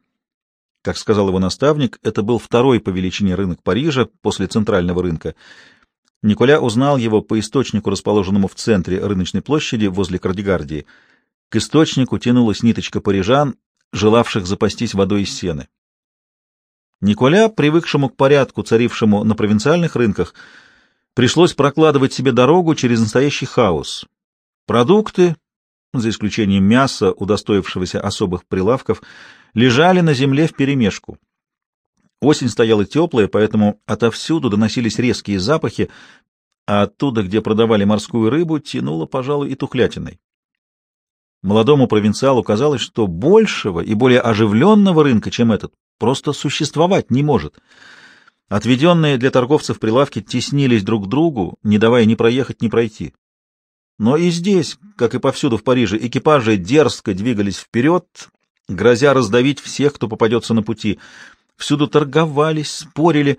Как сказал его наставник, это был второй по величине рынок Парижа после центрального рынка. Николя узнал его по источнику, расположенному в центре рыночной площади возле Кардигардии. К источнику тянулась ниточка парижан, желавших запастись водой из сены. Николя, привыкшему к порядку, царившему на провинциальных рынках, пришлось прокладывать себе дорогу через настоящий хаос. Продукты, за исключением мяса, удостоившегося особых прилавков, лежали на земле вперемешку. Осень стояла теплая, поэтому отовсюду доносились резкие запахи, а оттуда, где продавали морскую рыбу, тянуло, пожалуй, и тухлятиной. Молодому провинциалу казалось, что большего и более оживленного рынка, чем этот, просто существовать не может. Отведенные для торговцев прилавки теснились друг к другу, не давая ни проехать, ни пройти. Но и здесь, как и повсюду в Париже, экипажи дерзко двигались вперед, грозя раздавить всех, кто попадется на пути. Всюду торговались, спорили.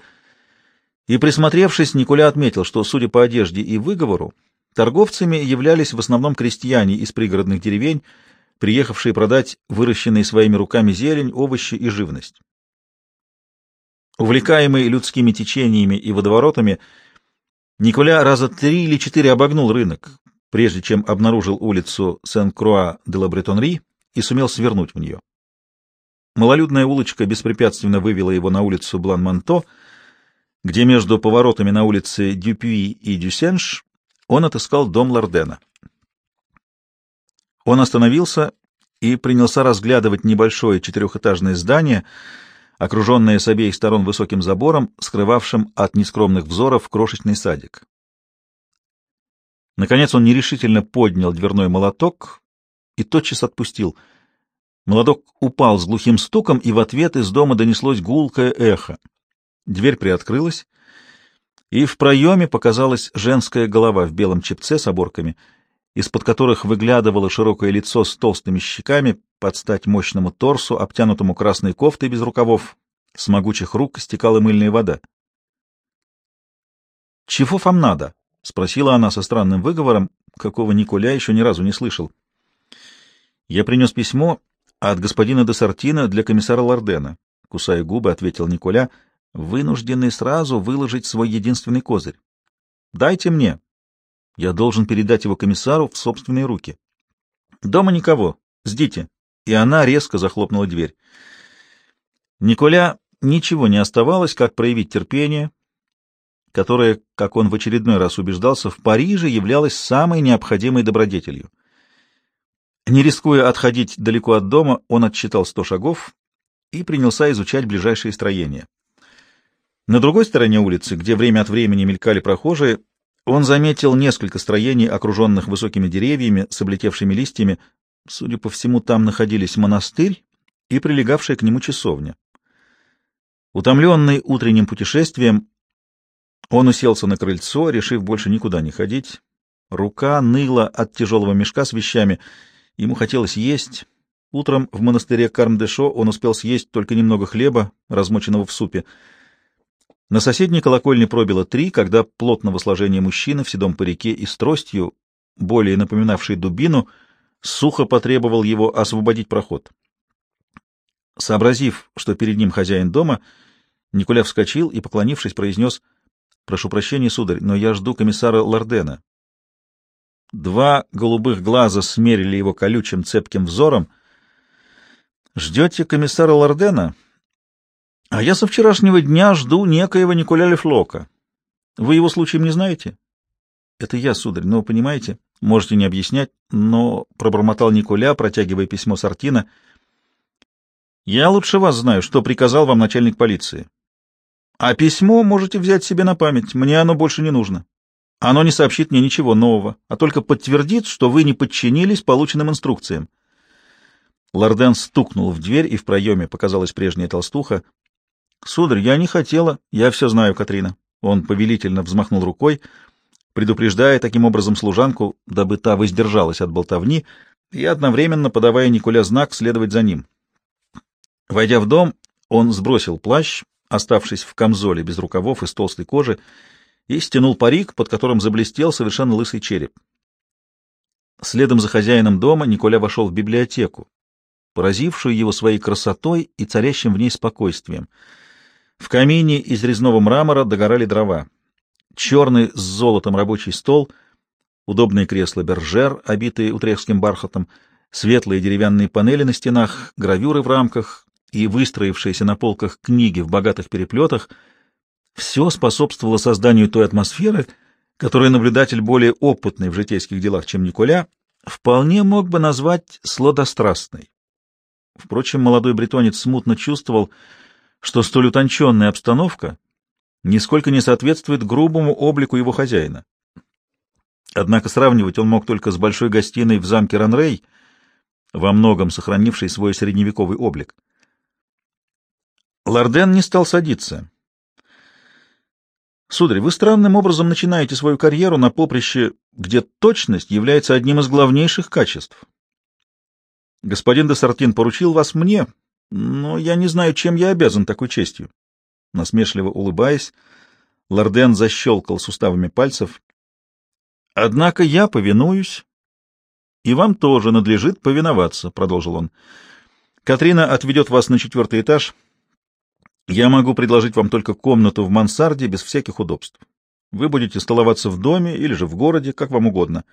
И, присмотревшись, Николя отметил, что, судя по одежде и выговору, торговцами являлись в основном крестьяне из пригородных деревень, приехавшие продать выращенные своими руками зелень, овощи и живность. Увлекаемый людскими течениями и водоворотами, Николя раза три или четыре обогнул рынок, прежде чем обнаружил улицу Сен-Круа-де-Ла-Бретонри и сумел свернуть в нее. Малолюдная улочка беспрепятственно вывела его на улицу Блан-Манто, где между поворотами на улице Дюпюи и Дюсенш он отыскал дом Лордена. Он остановился и принялся разглядывать небольшое четырехэтажное здание, окруженное с обеих сторон высоким забором, скрывавшим от нескромных взоров крошечный садик. Наконец он нерешительно поднял дверной молоток и тотчас отпустил. Молоток упал с глухим стуком, и в ответ из дома донеслось гулкое эхо. Дверь приоткрылась, и в проеме показалась женская голова в белом чепце с оборками, из-под которых выглядывало широкое лицо с толстыми щеками под стать мощному торсу, обтянутому красной кофтой без рукавов. С могучих рук стекала мыльная вода. «Чего вам надо?» — спросила она со странным выговором, какого Николя еще ни разу не слышал. «Я принес письмо от господина де Сартина для комиссара Лордена», — кусая губы, ответил Николя, вынужденный сразу выложить свой единственный козырь. «Дайте мне». Я должен передать его комиссару в собственные руки. «Дома никого. Ждите». И она резко захлопнула дверь. Николя ничего не оставалось, как проявить терпение, которое, как он в очередной раз убеждался, в Париже являлось самой необходимой добродетелью. Не рискуя отходить далеко от дома, он отсчитал сто шагов и принялся изучать ближайшие строения. На другой стороне улицы, где время от времени мелькали прохожие, он заметил несколько строений, окруженных высокими деревьями с облетевшими листьями. Судя по всему, там находились монастырь и прилегавшая к нему часовня. Утомленный утренним путешествием, он уселся на крыльцо, решив больше никуда не ходить. Рука ныла от тяжелого мешка с вещами. Ему хотелось есть. Утром в монастыре Кармдешо он успел съесть только немного хлеба, размоченного в супе. На соседней колокольне пробило три, когда плотного сложения мужчина в седом парике и с тростью, более напоминавший дубину, сухо потребовал его освободить проход. Сообразив, что перед ним хозяин дома, Николя вскочил и, поклонившись, произнес «Прошу прощения, сударь, но я жду комиссара Лордена». Два голубых глаза смерили его колючим цепким взором. Ждете комиссара Лордена? А я со вчерашнего дня жду некоего Николя Лефлока. Вы его случаем не знаете? Это я, сударь, но, понимаете, можете не объяснять, но пробормотал Николя, протягивая письмо Сартина. Я лучше вас знаю, что приказал вам начальник полиции. А письмо можете взять себе на память, мне оно больше не нужно. Оно не сообщит мне ничего нового, а только подтвердит, что вы не подчинились полученным инструкциям. Лорден стукнул в дверь, и в проеме показалась прежняя толстуха. — Сударь, я не хотела. Я все знаю, Катрина. Он повелительно взмахнул рукой, предупреждая таким образом служанку, дабы та воздержалась от болтовни, и одновременно подавая Николя знак следовать за ним. Войдя в дом, он сбросил плащ, оставшись в камзоле без рукавов из толстой кожи, и стянул парик, под которым заблестел совершенно лысый череп. Следом за хозяином дома Николя вошел в библиотеку, поразившую его своей красотой и царящим в ней спокойствием. В камине из резного мрамора догорали дрова. Черный с золотом рабочий стол, удобные кресла бержер, обитые утрехским бархатом, светлые деревянные панели на стенах, гравюры в рамках и выстроившиеся на полках книги в богатых переплетах — все способствовало созданию той атмосферы, которую наблюдатель более опытный в житейских делах, чем Николя, вполне мог бы назвать сладострастной. Впрочем, молодой бретонец смутно чувствовал, что столь утонченная обстановка нисколько не соответствует грубому облику его хозяина. Однако сравнивать он мог только с большой гостиной в замке Ранрей, во многом сохранившей свой средневековый облик. Лорден не стал садиться. Сударь, вы странным образом начинаете свою карьеру на поприще, где точность является одним из главнейших качеств. Господин де Сартин поручил вас мне, но я не знаю, чем я обязан такой честью. Насмешливо улыбаясь, Лорден защелкал суставами пальцев. — Однако я повинуюсь, и вам тоже надлежит повиноваться, — продолжил он. — Катрина отведет вас на четвертый этаж. Я могу предложить вам только комнату в мансарде без всяких удобств. Вы будете столоваться в доме или же в городе, как вам угодно.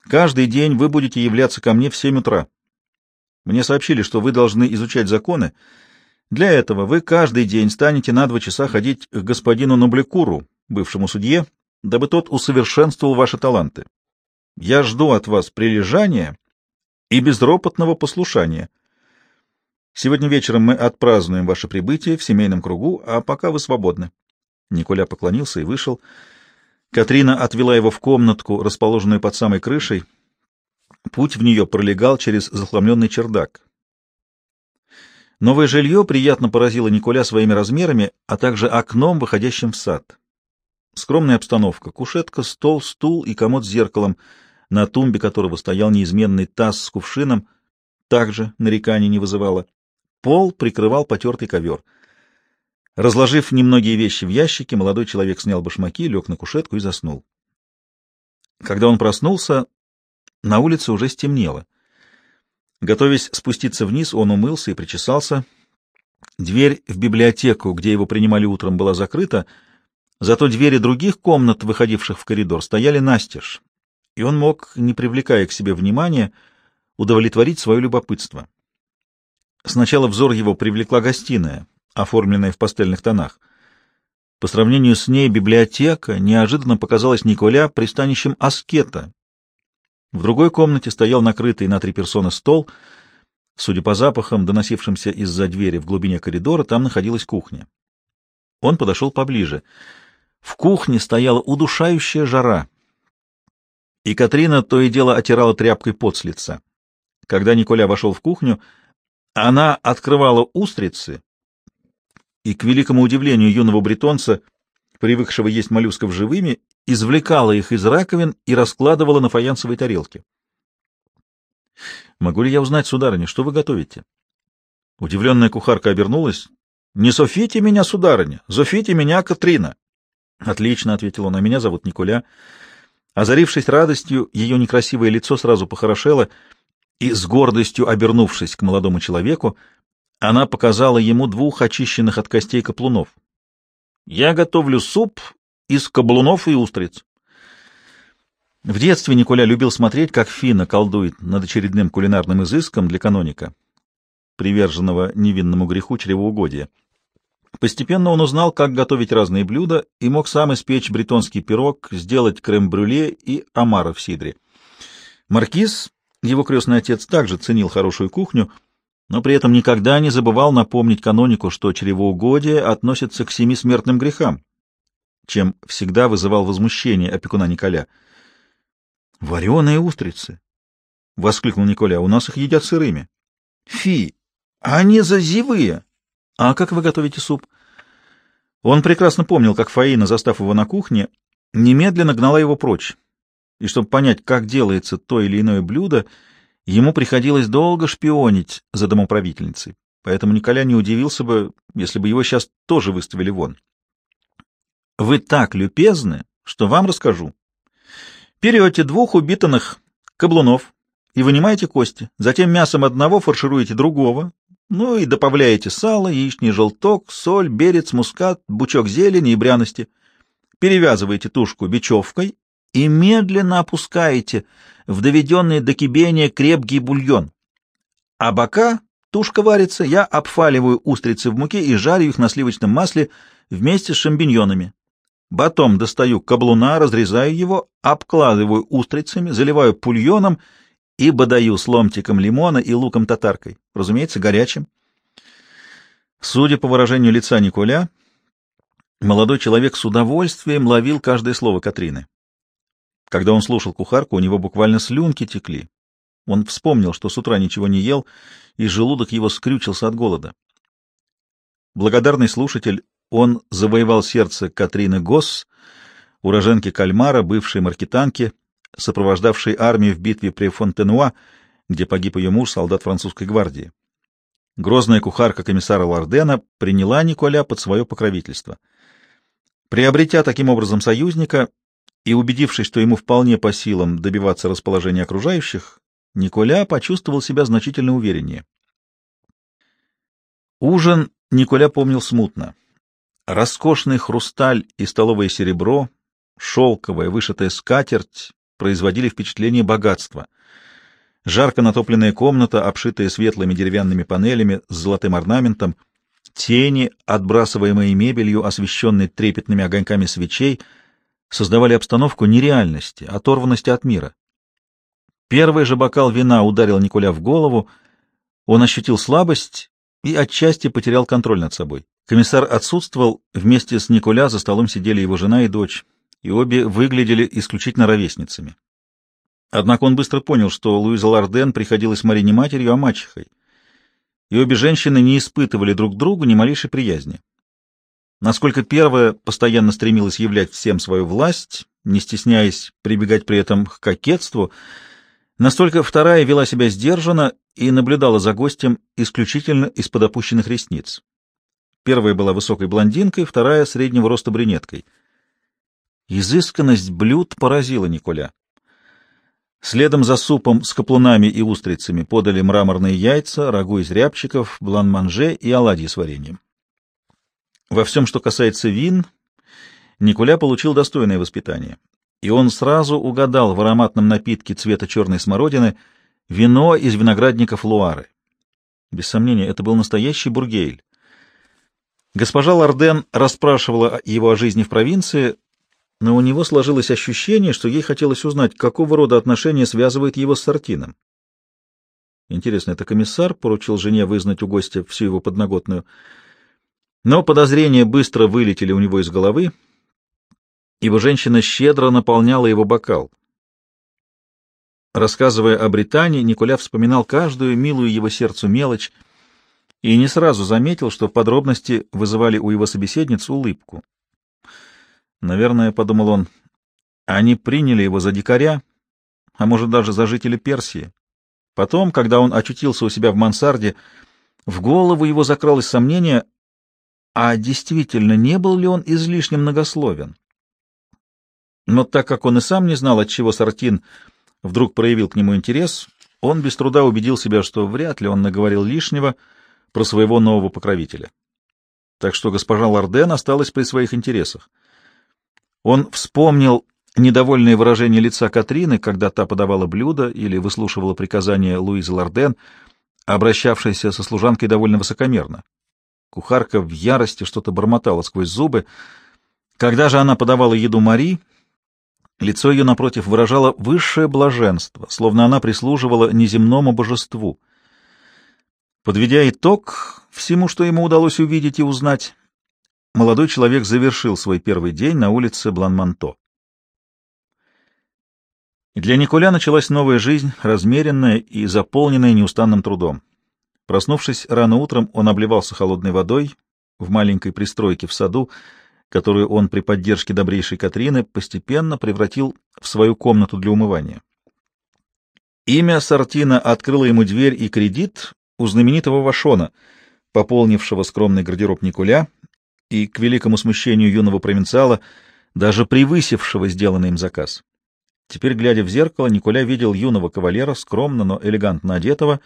Каждый день вы будете являться ко мне в семь утра. Мне сообщили, что вы должны изучать законы. Для этого вы каждый день станете на два часа ходить к господину Ноблекуру, бывшему судье, дабы тот усовершенствовал ваши таланты. Я жду от вас прилежания и безропотного послушания. Сегодня вечером мы отпразднуем ваше прибытие в семейном кругу, а пока вы свободны. Николя поклонился и вышел. Катрина отвела его в комнатку, расположенную под самой крышей. Путь в нее пролегал через захламленный чердак. Новое жилье приятно поразило Николя своими размерами, а также окном, выходящим в сад. Скромная обстановка — кушетка, стол, стул и комод с зеркалом, на тумбе которого стоял неизменный таз с кувшином, также нареканий не вызывало. Пол прикрывал потертый ковер. Разложив немногие вещи в ящике, молодой человек снял башмаки, лег на кушетку и заснул. Когда он проснулся, на улице уже стемнело. Готовясь спуститься вниз, он умылся и причесался. Дверь в библиотеку, где его принимали утром, была закрыта, зато двери других комнат, выходивших в коридор, стояли настежь, и он мог, не привлекая к себе внимания, удовлетворить свое любопытство. Сначала взор его привлекла гостиная, оформленная в пастельных тонах. По сравнению с ней библиотека неожиданно показалась Николя пристанищем аскета. В другой комнате стоял накрытый на три персоны стол. Судя по запахам, доносившимся из-за двери в глубине коридора, там находилась кухня. Он подошел поближе. В кухне стояла удушающая жара, и Катрина то и дело отирала тряпкой пот с лица. Когда Николя вошел в кухню, она открывала устрицы и, к великому удивлению юного бретонца, привыкшего есть моллюсков живыми, извлекала их из раковин и раскладывала на фаянсовой тарелке. «Могу ли я узнать, сударыня, что вы готовите?» Удивленная кухарка обернулась. «Не Софите меня, сударыня, Зофите меня, Катрина». «Отлично», — ответил он, — «а меня зовут Николя». Озарившись радостью, ее некрасивое лицо сразу похорошело — и, с гордостью обернувшись к молодому человеку, она показала ему двух очищенных от костей каплунов. «Я готовлю суп из каблунов и устриц». В детстве Николя любил смотреть, как Фина колдует над очередным кулинарным изыском для каноника. приверженного невинному греху чревоугодия. Постепенно он узнал, как готовить разные блюда и мог сам испечь бретонский пирог, сделать крем-брюле и омара в сидре. Маркиз, его крестный отец, также ценил хорошую кухню, но при этом никогда не забывал напомнить канонику, что чревоугодие относится к семи смертным грехам, чем всегда вызывал возмущение опекуна Николя. «Вареные устрицы!» — воскликнул Николя. «У нас их едят сырыми». «Фи! Они зазивые!» «А как вы готовите суп?» Он прекрасно помнил, как Фаина, застав его на кухне, немедленно гнала его прочь. И чтобы понять, как делается то или иное блюдо, ему приходилось долго шпионить за домоправительницей. Поэтому Николя не удивился бы, если бы его сейчас тоже выставили вон. «Вы так любезны, что вам расскажу. Берете двух убитанных каблунов и вынимаете кости, затем мясом одного фаршируете другого, ну и добавляете сало, яичный желток, соль, берец, мускат, бучок зелени и пряности. Перевязываете тушку бечевкой и медленно опускаете в доведенный до кипения крепкий бульон. А бока тушка варится, я обфаливаю устрицы в муке и жарю их на сливочном масле вместе с шампиньонами. Потом достаю каблуна, разрезаю его, обкладываю устрицами, заливаю пульоном и бодаю с ломтиком лимона и луком татаркой, разумеется, горячим. Судя по выражению лица Николя, молодой человек с удовольствием ловил каждое слово Катрины. Когда он слушал кухарку, у него буквально слюнки текли. Он вспомнил, что с утра ничего не ел, и желудок его скрючился от голода. Благодарный слушатель, он завоевал сердце Катрины Госс, уроженки Кальмара, бывшей маркетанки, сопровождавшей армию в битве при Фонтенуа, где погиб ее муж, солдат французской гвардии. Грозная кухарка комиссара Лардена приняла Николя под свое покровительство. Приобретя таким образом союзника и убедившись, что ему вполне по силам добиваться расположения окружающих, Николя почувствовал себя значительно увереннее. Ужин Николя помнил смутно. Роскошный хрусталь и столовое серебро, шелковая вышитая скатерть производили впечатление богатства. Жарко натопленная комната, обшитая светлыми деревянными панелями с золотым орнаментом, тени, отбрасываемые мебелью, освещенные трепетными огоньками свечей, создавали обстановку нереальности, оторванности от мира. Первый же бокал вина ударил Николя в голову, он ощутил слабость и отчасти потерял контроль над собой. Комиссар отсутствовал, вместе с Николя за столом сидели его жена и дочь и обе выглядели исключительно ровесницами. Однако он быстро понял, что Луиза Ларден приходилась Марине матерью, а мачехой, и обе женщины не испытывали друг другу ни малейшей приязни. Насколько первая постоянно стремилась являть всем свою власть, не стесняясь прибегать при этом к кокетству, настолько вторая вела себя сдержанно и наблюдала за гостем исключительно из-под опущенных ресниц. Первая была высокой блондинкой, вторая — среднего роста брюнеткой — Изысканность блюд поразила Николя. Следом за супом с каплунами и устрицами подали мраморные яйца, рагу из рябчиков, блан-манже и оладьи с вареньем. Во всем, что касается вин, Николя получил достойное воспитание, и он сразу угадал в ароматном напитке цвета черной смородины вино из виноградников Луары. Без сомнения, это был настоящий бургейль. Госпожа Ларден расспрашивала его о жизни в провинции, но у него сложилось ощущение, что ей хотелось узнать, какого рода отношения связывает его с Сартином. Интересно, это комиссар поручил жене вызнать у гостя всю его подноготную. Но подозрения быстро вылетели у него из головы, ибо женщина щедро наполняла его бокал. Рассказывая о Британии, Николя вспоминал каждую милую его сердцу мелочь и не сразу заметил, что подробности вызывали у его собеседниц улыбку. Наверное, — подумал он, — они приняли его за дикаря, а может даже за жителя Персии. Потом, когда он очутился у себя в мансарде, в голову его закралось сомнение, а действительно не был ли он излишне многословен. Но так как он и сам не знал, от чего Сартин вдруг проявил к нему интерес, он без труда убедил себя, что вряд ли он наговорил лишнего про своего нового покровителя. Так что госпожа Лорден осталась при своих интересах. Он вспомнил недовольное выражение лица Катрины, когда та подавала блюдо или выслушивала приказания Луизы Лорден, обращавшийся со служанкой довольно высокомерно. Кухарка в ярости что-то бормотала сквозь зубы. Когда же она подавала еду Мари, лицо ее напротив выражало высшее блаженство, словно она прислуживала неземному божеству. Подведя итог всему, что ему удалось увидеть и узнать, молодой человек завершил свой первый день на улице Бланманто. Для Николя началась новая жизнь, размеренная и заполненная неустанным трудом. Проснувшись рано утром, он обливался холодной водой в маленькой пристройке в саду, которую он при поддержке добрейшей Катрины постепенно превратил в свою комнату для умывания. Имя Сартина открыло ему дверь и кредит у знаменитого Вашона, пополнившего скромный гардероб Николя и, к великому смущению юного провинциала, даже превысившего сделанный им заказ. Теперь, глядя в зеркало, Николя видел юного кавалера, скромно, но элегантно одетого,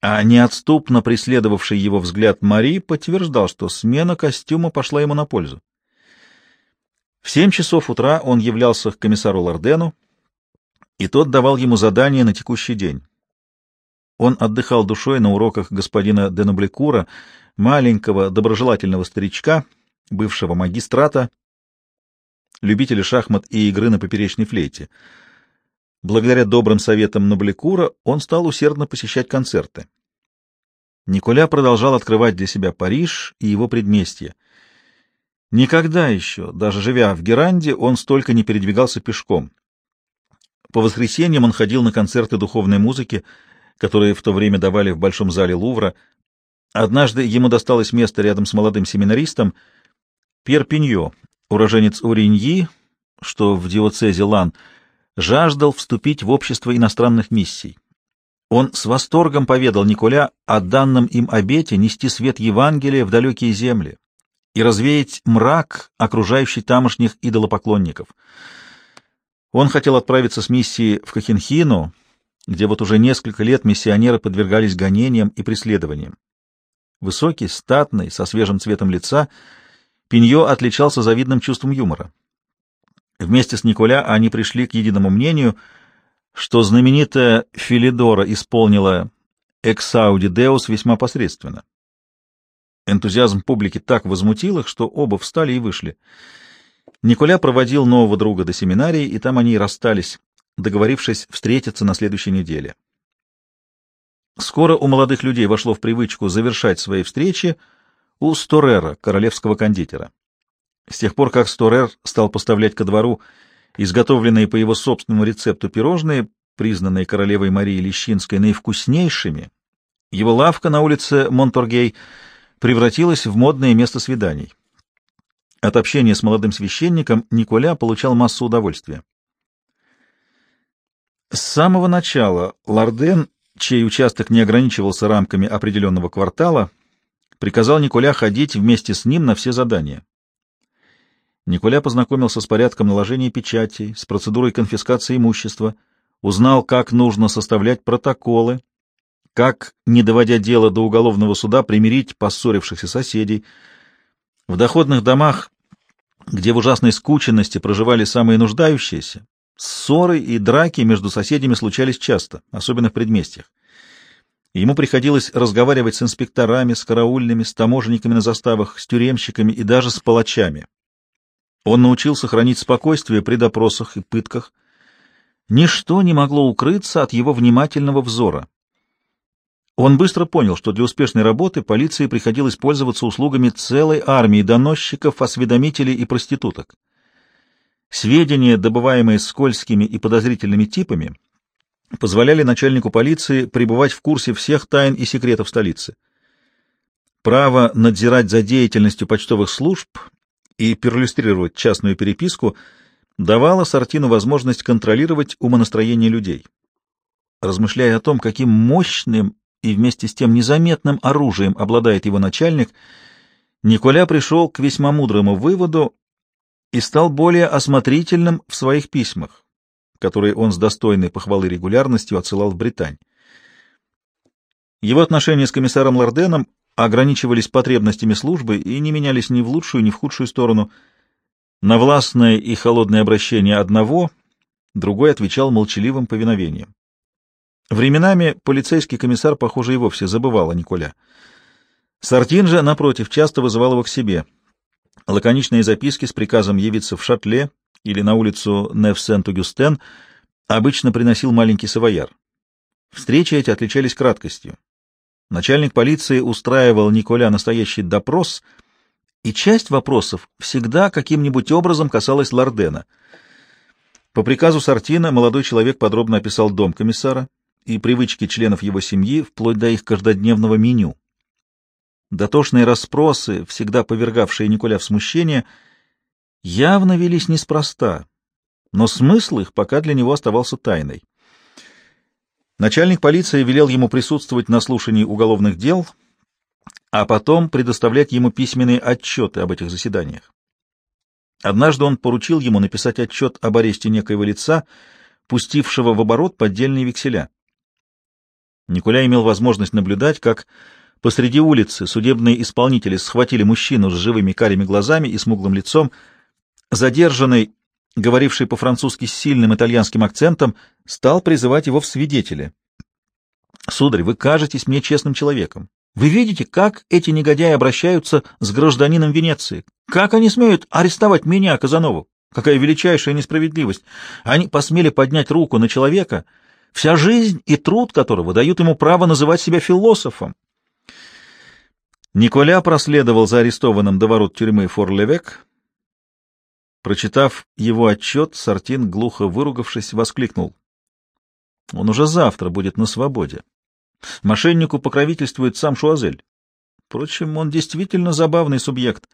а неотступно преследовавший его взгляд Мари подтверждал, что смена костюма пошла ему на пользу. В семь часов утра он являлся к комиссару Лордену, и тот давал ему задание на текущий день. Он отдыхал душой на уроках господина Денубликура, маленького доброжелательного старичка, бывшего магистрата, любители шахмат и игры на поперечной флейте. Благодаря добрым советам Нобликура он стал усердно посещать концерты. Николя продолжал открывать для себя Париж и его предместья. Никогда еще, даже живя в Геранде, он столько не передвигался пешком. По воскресеньям он ходил на концерты духовной музыки, которые в то время давали в Большом зале Лувра. Однажды ему досталось место рядом с молодым семинаристом Пьер Пиньо, уроженец Уриньи, что в диоцезе Лан, жаждал вступить в общество иностранных миссий. Он с восторгом поведал Николя о данном им обете нести свет Евангелия в далекие земли и развеять мрак, окружающий тамошних идолопоклонников. Он хотел отправиться с миссией в Кахинхину, где вот уже несколько лет миссионеры подвергались гонениям и преследованиям. Высокий, статный, со свежим цветом лица — Пиньо отличался завидным чувством юмора. Вместе с Николя они пришли к единому мнению, что знаменитая Филидора исполнила «Эксауди Деус» весьма посредственно. Энтузиазм публики так возмутил их, что оба встали и вышли. Николя проводил нового друга до семинарии, и там они и расстались, договорившись встретиться на следующей неделе. Скоро у молодых людей вошло в привычку завершать свои встречи — у Сторера, королевского кондитера. С тех пор, как Сторер стал поставлять ко двору изготовленные по его собственному рецепту пирожные, признанные королевой Марией Лещинской наивкуснейшими, его лавка на улице Монторгей превратилась в модное место свиданий. От общения с молодым священником Николя получал массу удовольствия. С самого начала Лорден, чей участок не ограничивался рамками определенного квартала, приказал Николя ходить вместе с ним на все задания. Николя познакомился с порядком наложения печатей, с процедурой конфискации имущества, узнал, как нужно составлять протоколы, как, не доводя дело до уголовного суда, примирить поссорившихся соседей. В доходных домах, где в ужасной скученности проживали самые нуждающиеся, ссоры и драки между соседями случались часто, особенно в предместьях. Ему приходилось разговаривать с инспекторами, с караульными, с таможенниками на заставах, с тюремщиками и даже с палачами. Он научился хранить спокойствие при допросах и пытках. Ничто не могло укрыться от его внимательного взора. Он быстро понял, что для успешной работы полиции приходилось пользоваться услугами целой армии доносчиков, осведомителей и проституток. Сведения, добываемые скользкими и подозрительными типами, позволяли начальнику полиции пребывать в курсе всех тайн и секретов столицы. Право надзирать за деятельностью почтовых служб и перлюстрировать частную переписку давало Сартину возможность контролировать умонастроение людей. Размышляя о том, каким мощным и вместе с тем незаметным оружием обладает его начальник, Николя пришел к весьма мудрому выводу и стал более осмотрительным в своих письмах которые он с достойной похвалы регулярностью отсылал в Британь. Его отношения с комиссаром Лорденом ограничивались потребностями службы и не менялись ни в лучшую, ни в худшую сторону. На властное и холодное обращение одного другой отвечал молчаливым повиновением. Временами полицейский комиссар, похоже, и вовсе забывал о Николя. Сартин же, напротив, часто вызывал его к себе. Лаконичные записки с приказом явиться в Шатле или на улицу Неф-Сент-Огюстен обычно приносил маленький савояр. Встречи эти отличались краткостью. Начальник полиции устраивал Николя настоящий допрос, и часть вопросов всегда каким-нибудь образом касалась Лордена. По приказу Сартина молодой человек подробно описал дом комиссара и привычки членов его семьи, вплоть до их каждодневного меню. Дотошные расспросы, всегда повергавшие Николя в смущение, явно велись неспроста, но смысл их пока для него оставался тайной. Начальник полиции велел ему присутствовать на слушании уголовных дел, а потом предоставлять ему письменные отчеты об этих заседаниях. Однажды он поручил ему написать отчет об аресте некоего лица, пустившего в оборот поддельные векселя. Николя имел возможность наблюдать, как посреди улицы судебные исполнители схватили мужчину с живыми карими глазами и смуглым лицом. Задержанный говоривший по-французски с сильным итальянским акцентом, стал призывать его в свидетели. «Сударь, вы кажетесь мне честным человеком. Вы видите, как эти негодяи обращаются с гражданином Венеции? Как они смеют арестовать меня, Казанову? Какая величайшая несправедливость! Они посмели поднять руку на человека, вся жизнь и труд которого дают ему право называть себя философом. Николя проследовал за арестованным до ворот тюрьмы Форлевек, Прочитав его отчет, Сартин, глухо выругавшись, воскликнул. Он уже завтра будет на свободе. Мошеннику покровительствует сам Шуазель. Впрочем, он действительно забавный субъект.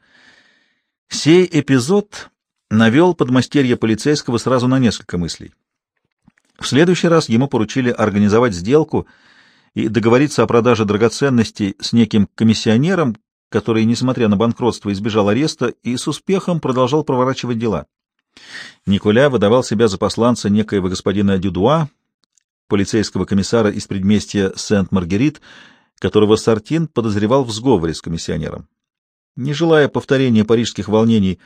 Сей эпизод навел подмастерье полицейского сразу на несколько мыслей. В следующий раз ему поручили организовать сделку и договориться о продаже драгоценностей с неким комиссионером, который, несмотря на банкротство, избежал ареста и с успехом продолжал проворачивать дела. Николя выдавал себя за посланца некоего господина Дюдуа, полицейского комиссара из предместья Сент-Маргерит, которого Сартин подозревал в сговоре с комиссионером. Не желая повторения парижских волнений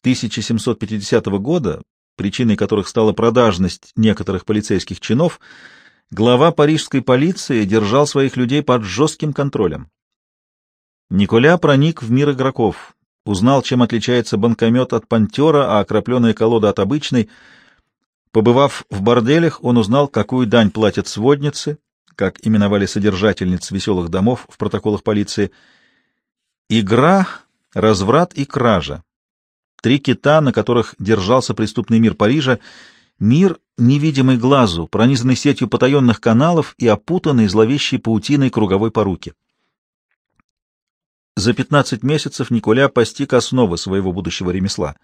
1750 года, причиной которых стала продажность некоторых полицейских чинов, глава парижской полиции держал своих людей под жестким контролем. Николя проник в мир игроков, узнал, чем отличается банкомет от пантера, а окропленная колода от обычной. Побывав в борделях, он узнал, какую дань платят сводницы, как именовали содержательниц веселых домов в протоколах полиции. Игра, разврат и кража. Три кита, на которых держался преступный мир Парижа, мир, невидимый глазу, пронизанный сетью потаенных каналов и опутанный зловещей паутиной круговой поруки. За пятнадцать месяцев Николя постиг основы своего будущего ремесла.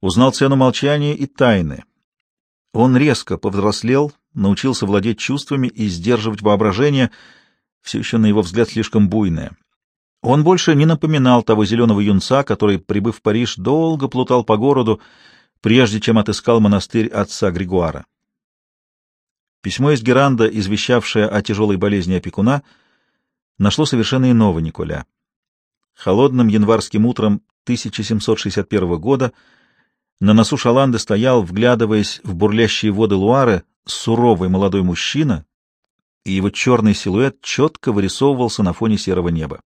Узнал цену молчания и тайны. Он резко повзрослел, научился владеть чувствами и сдерживать воображение, все еще, на его взгляд, слишком буйное. Он больше не напоминал того зеленого юнца, который, прибыв в Париж, долго плутал по городу, прежде чем отыскал монастырь отца Григуара. Письмо из Геранда, извещавшее о тяжелой болезни опекуна, нашло совершенно иного Николя. Холодным январским утром 1761 года на носу Шаланды стоял, вглядываясь в бурлящие воды Луары, суровый молодой мужчина, и его черный силуэт четко вырисовывался на фоне серого неба.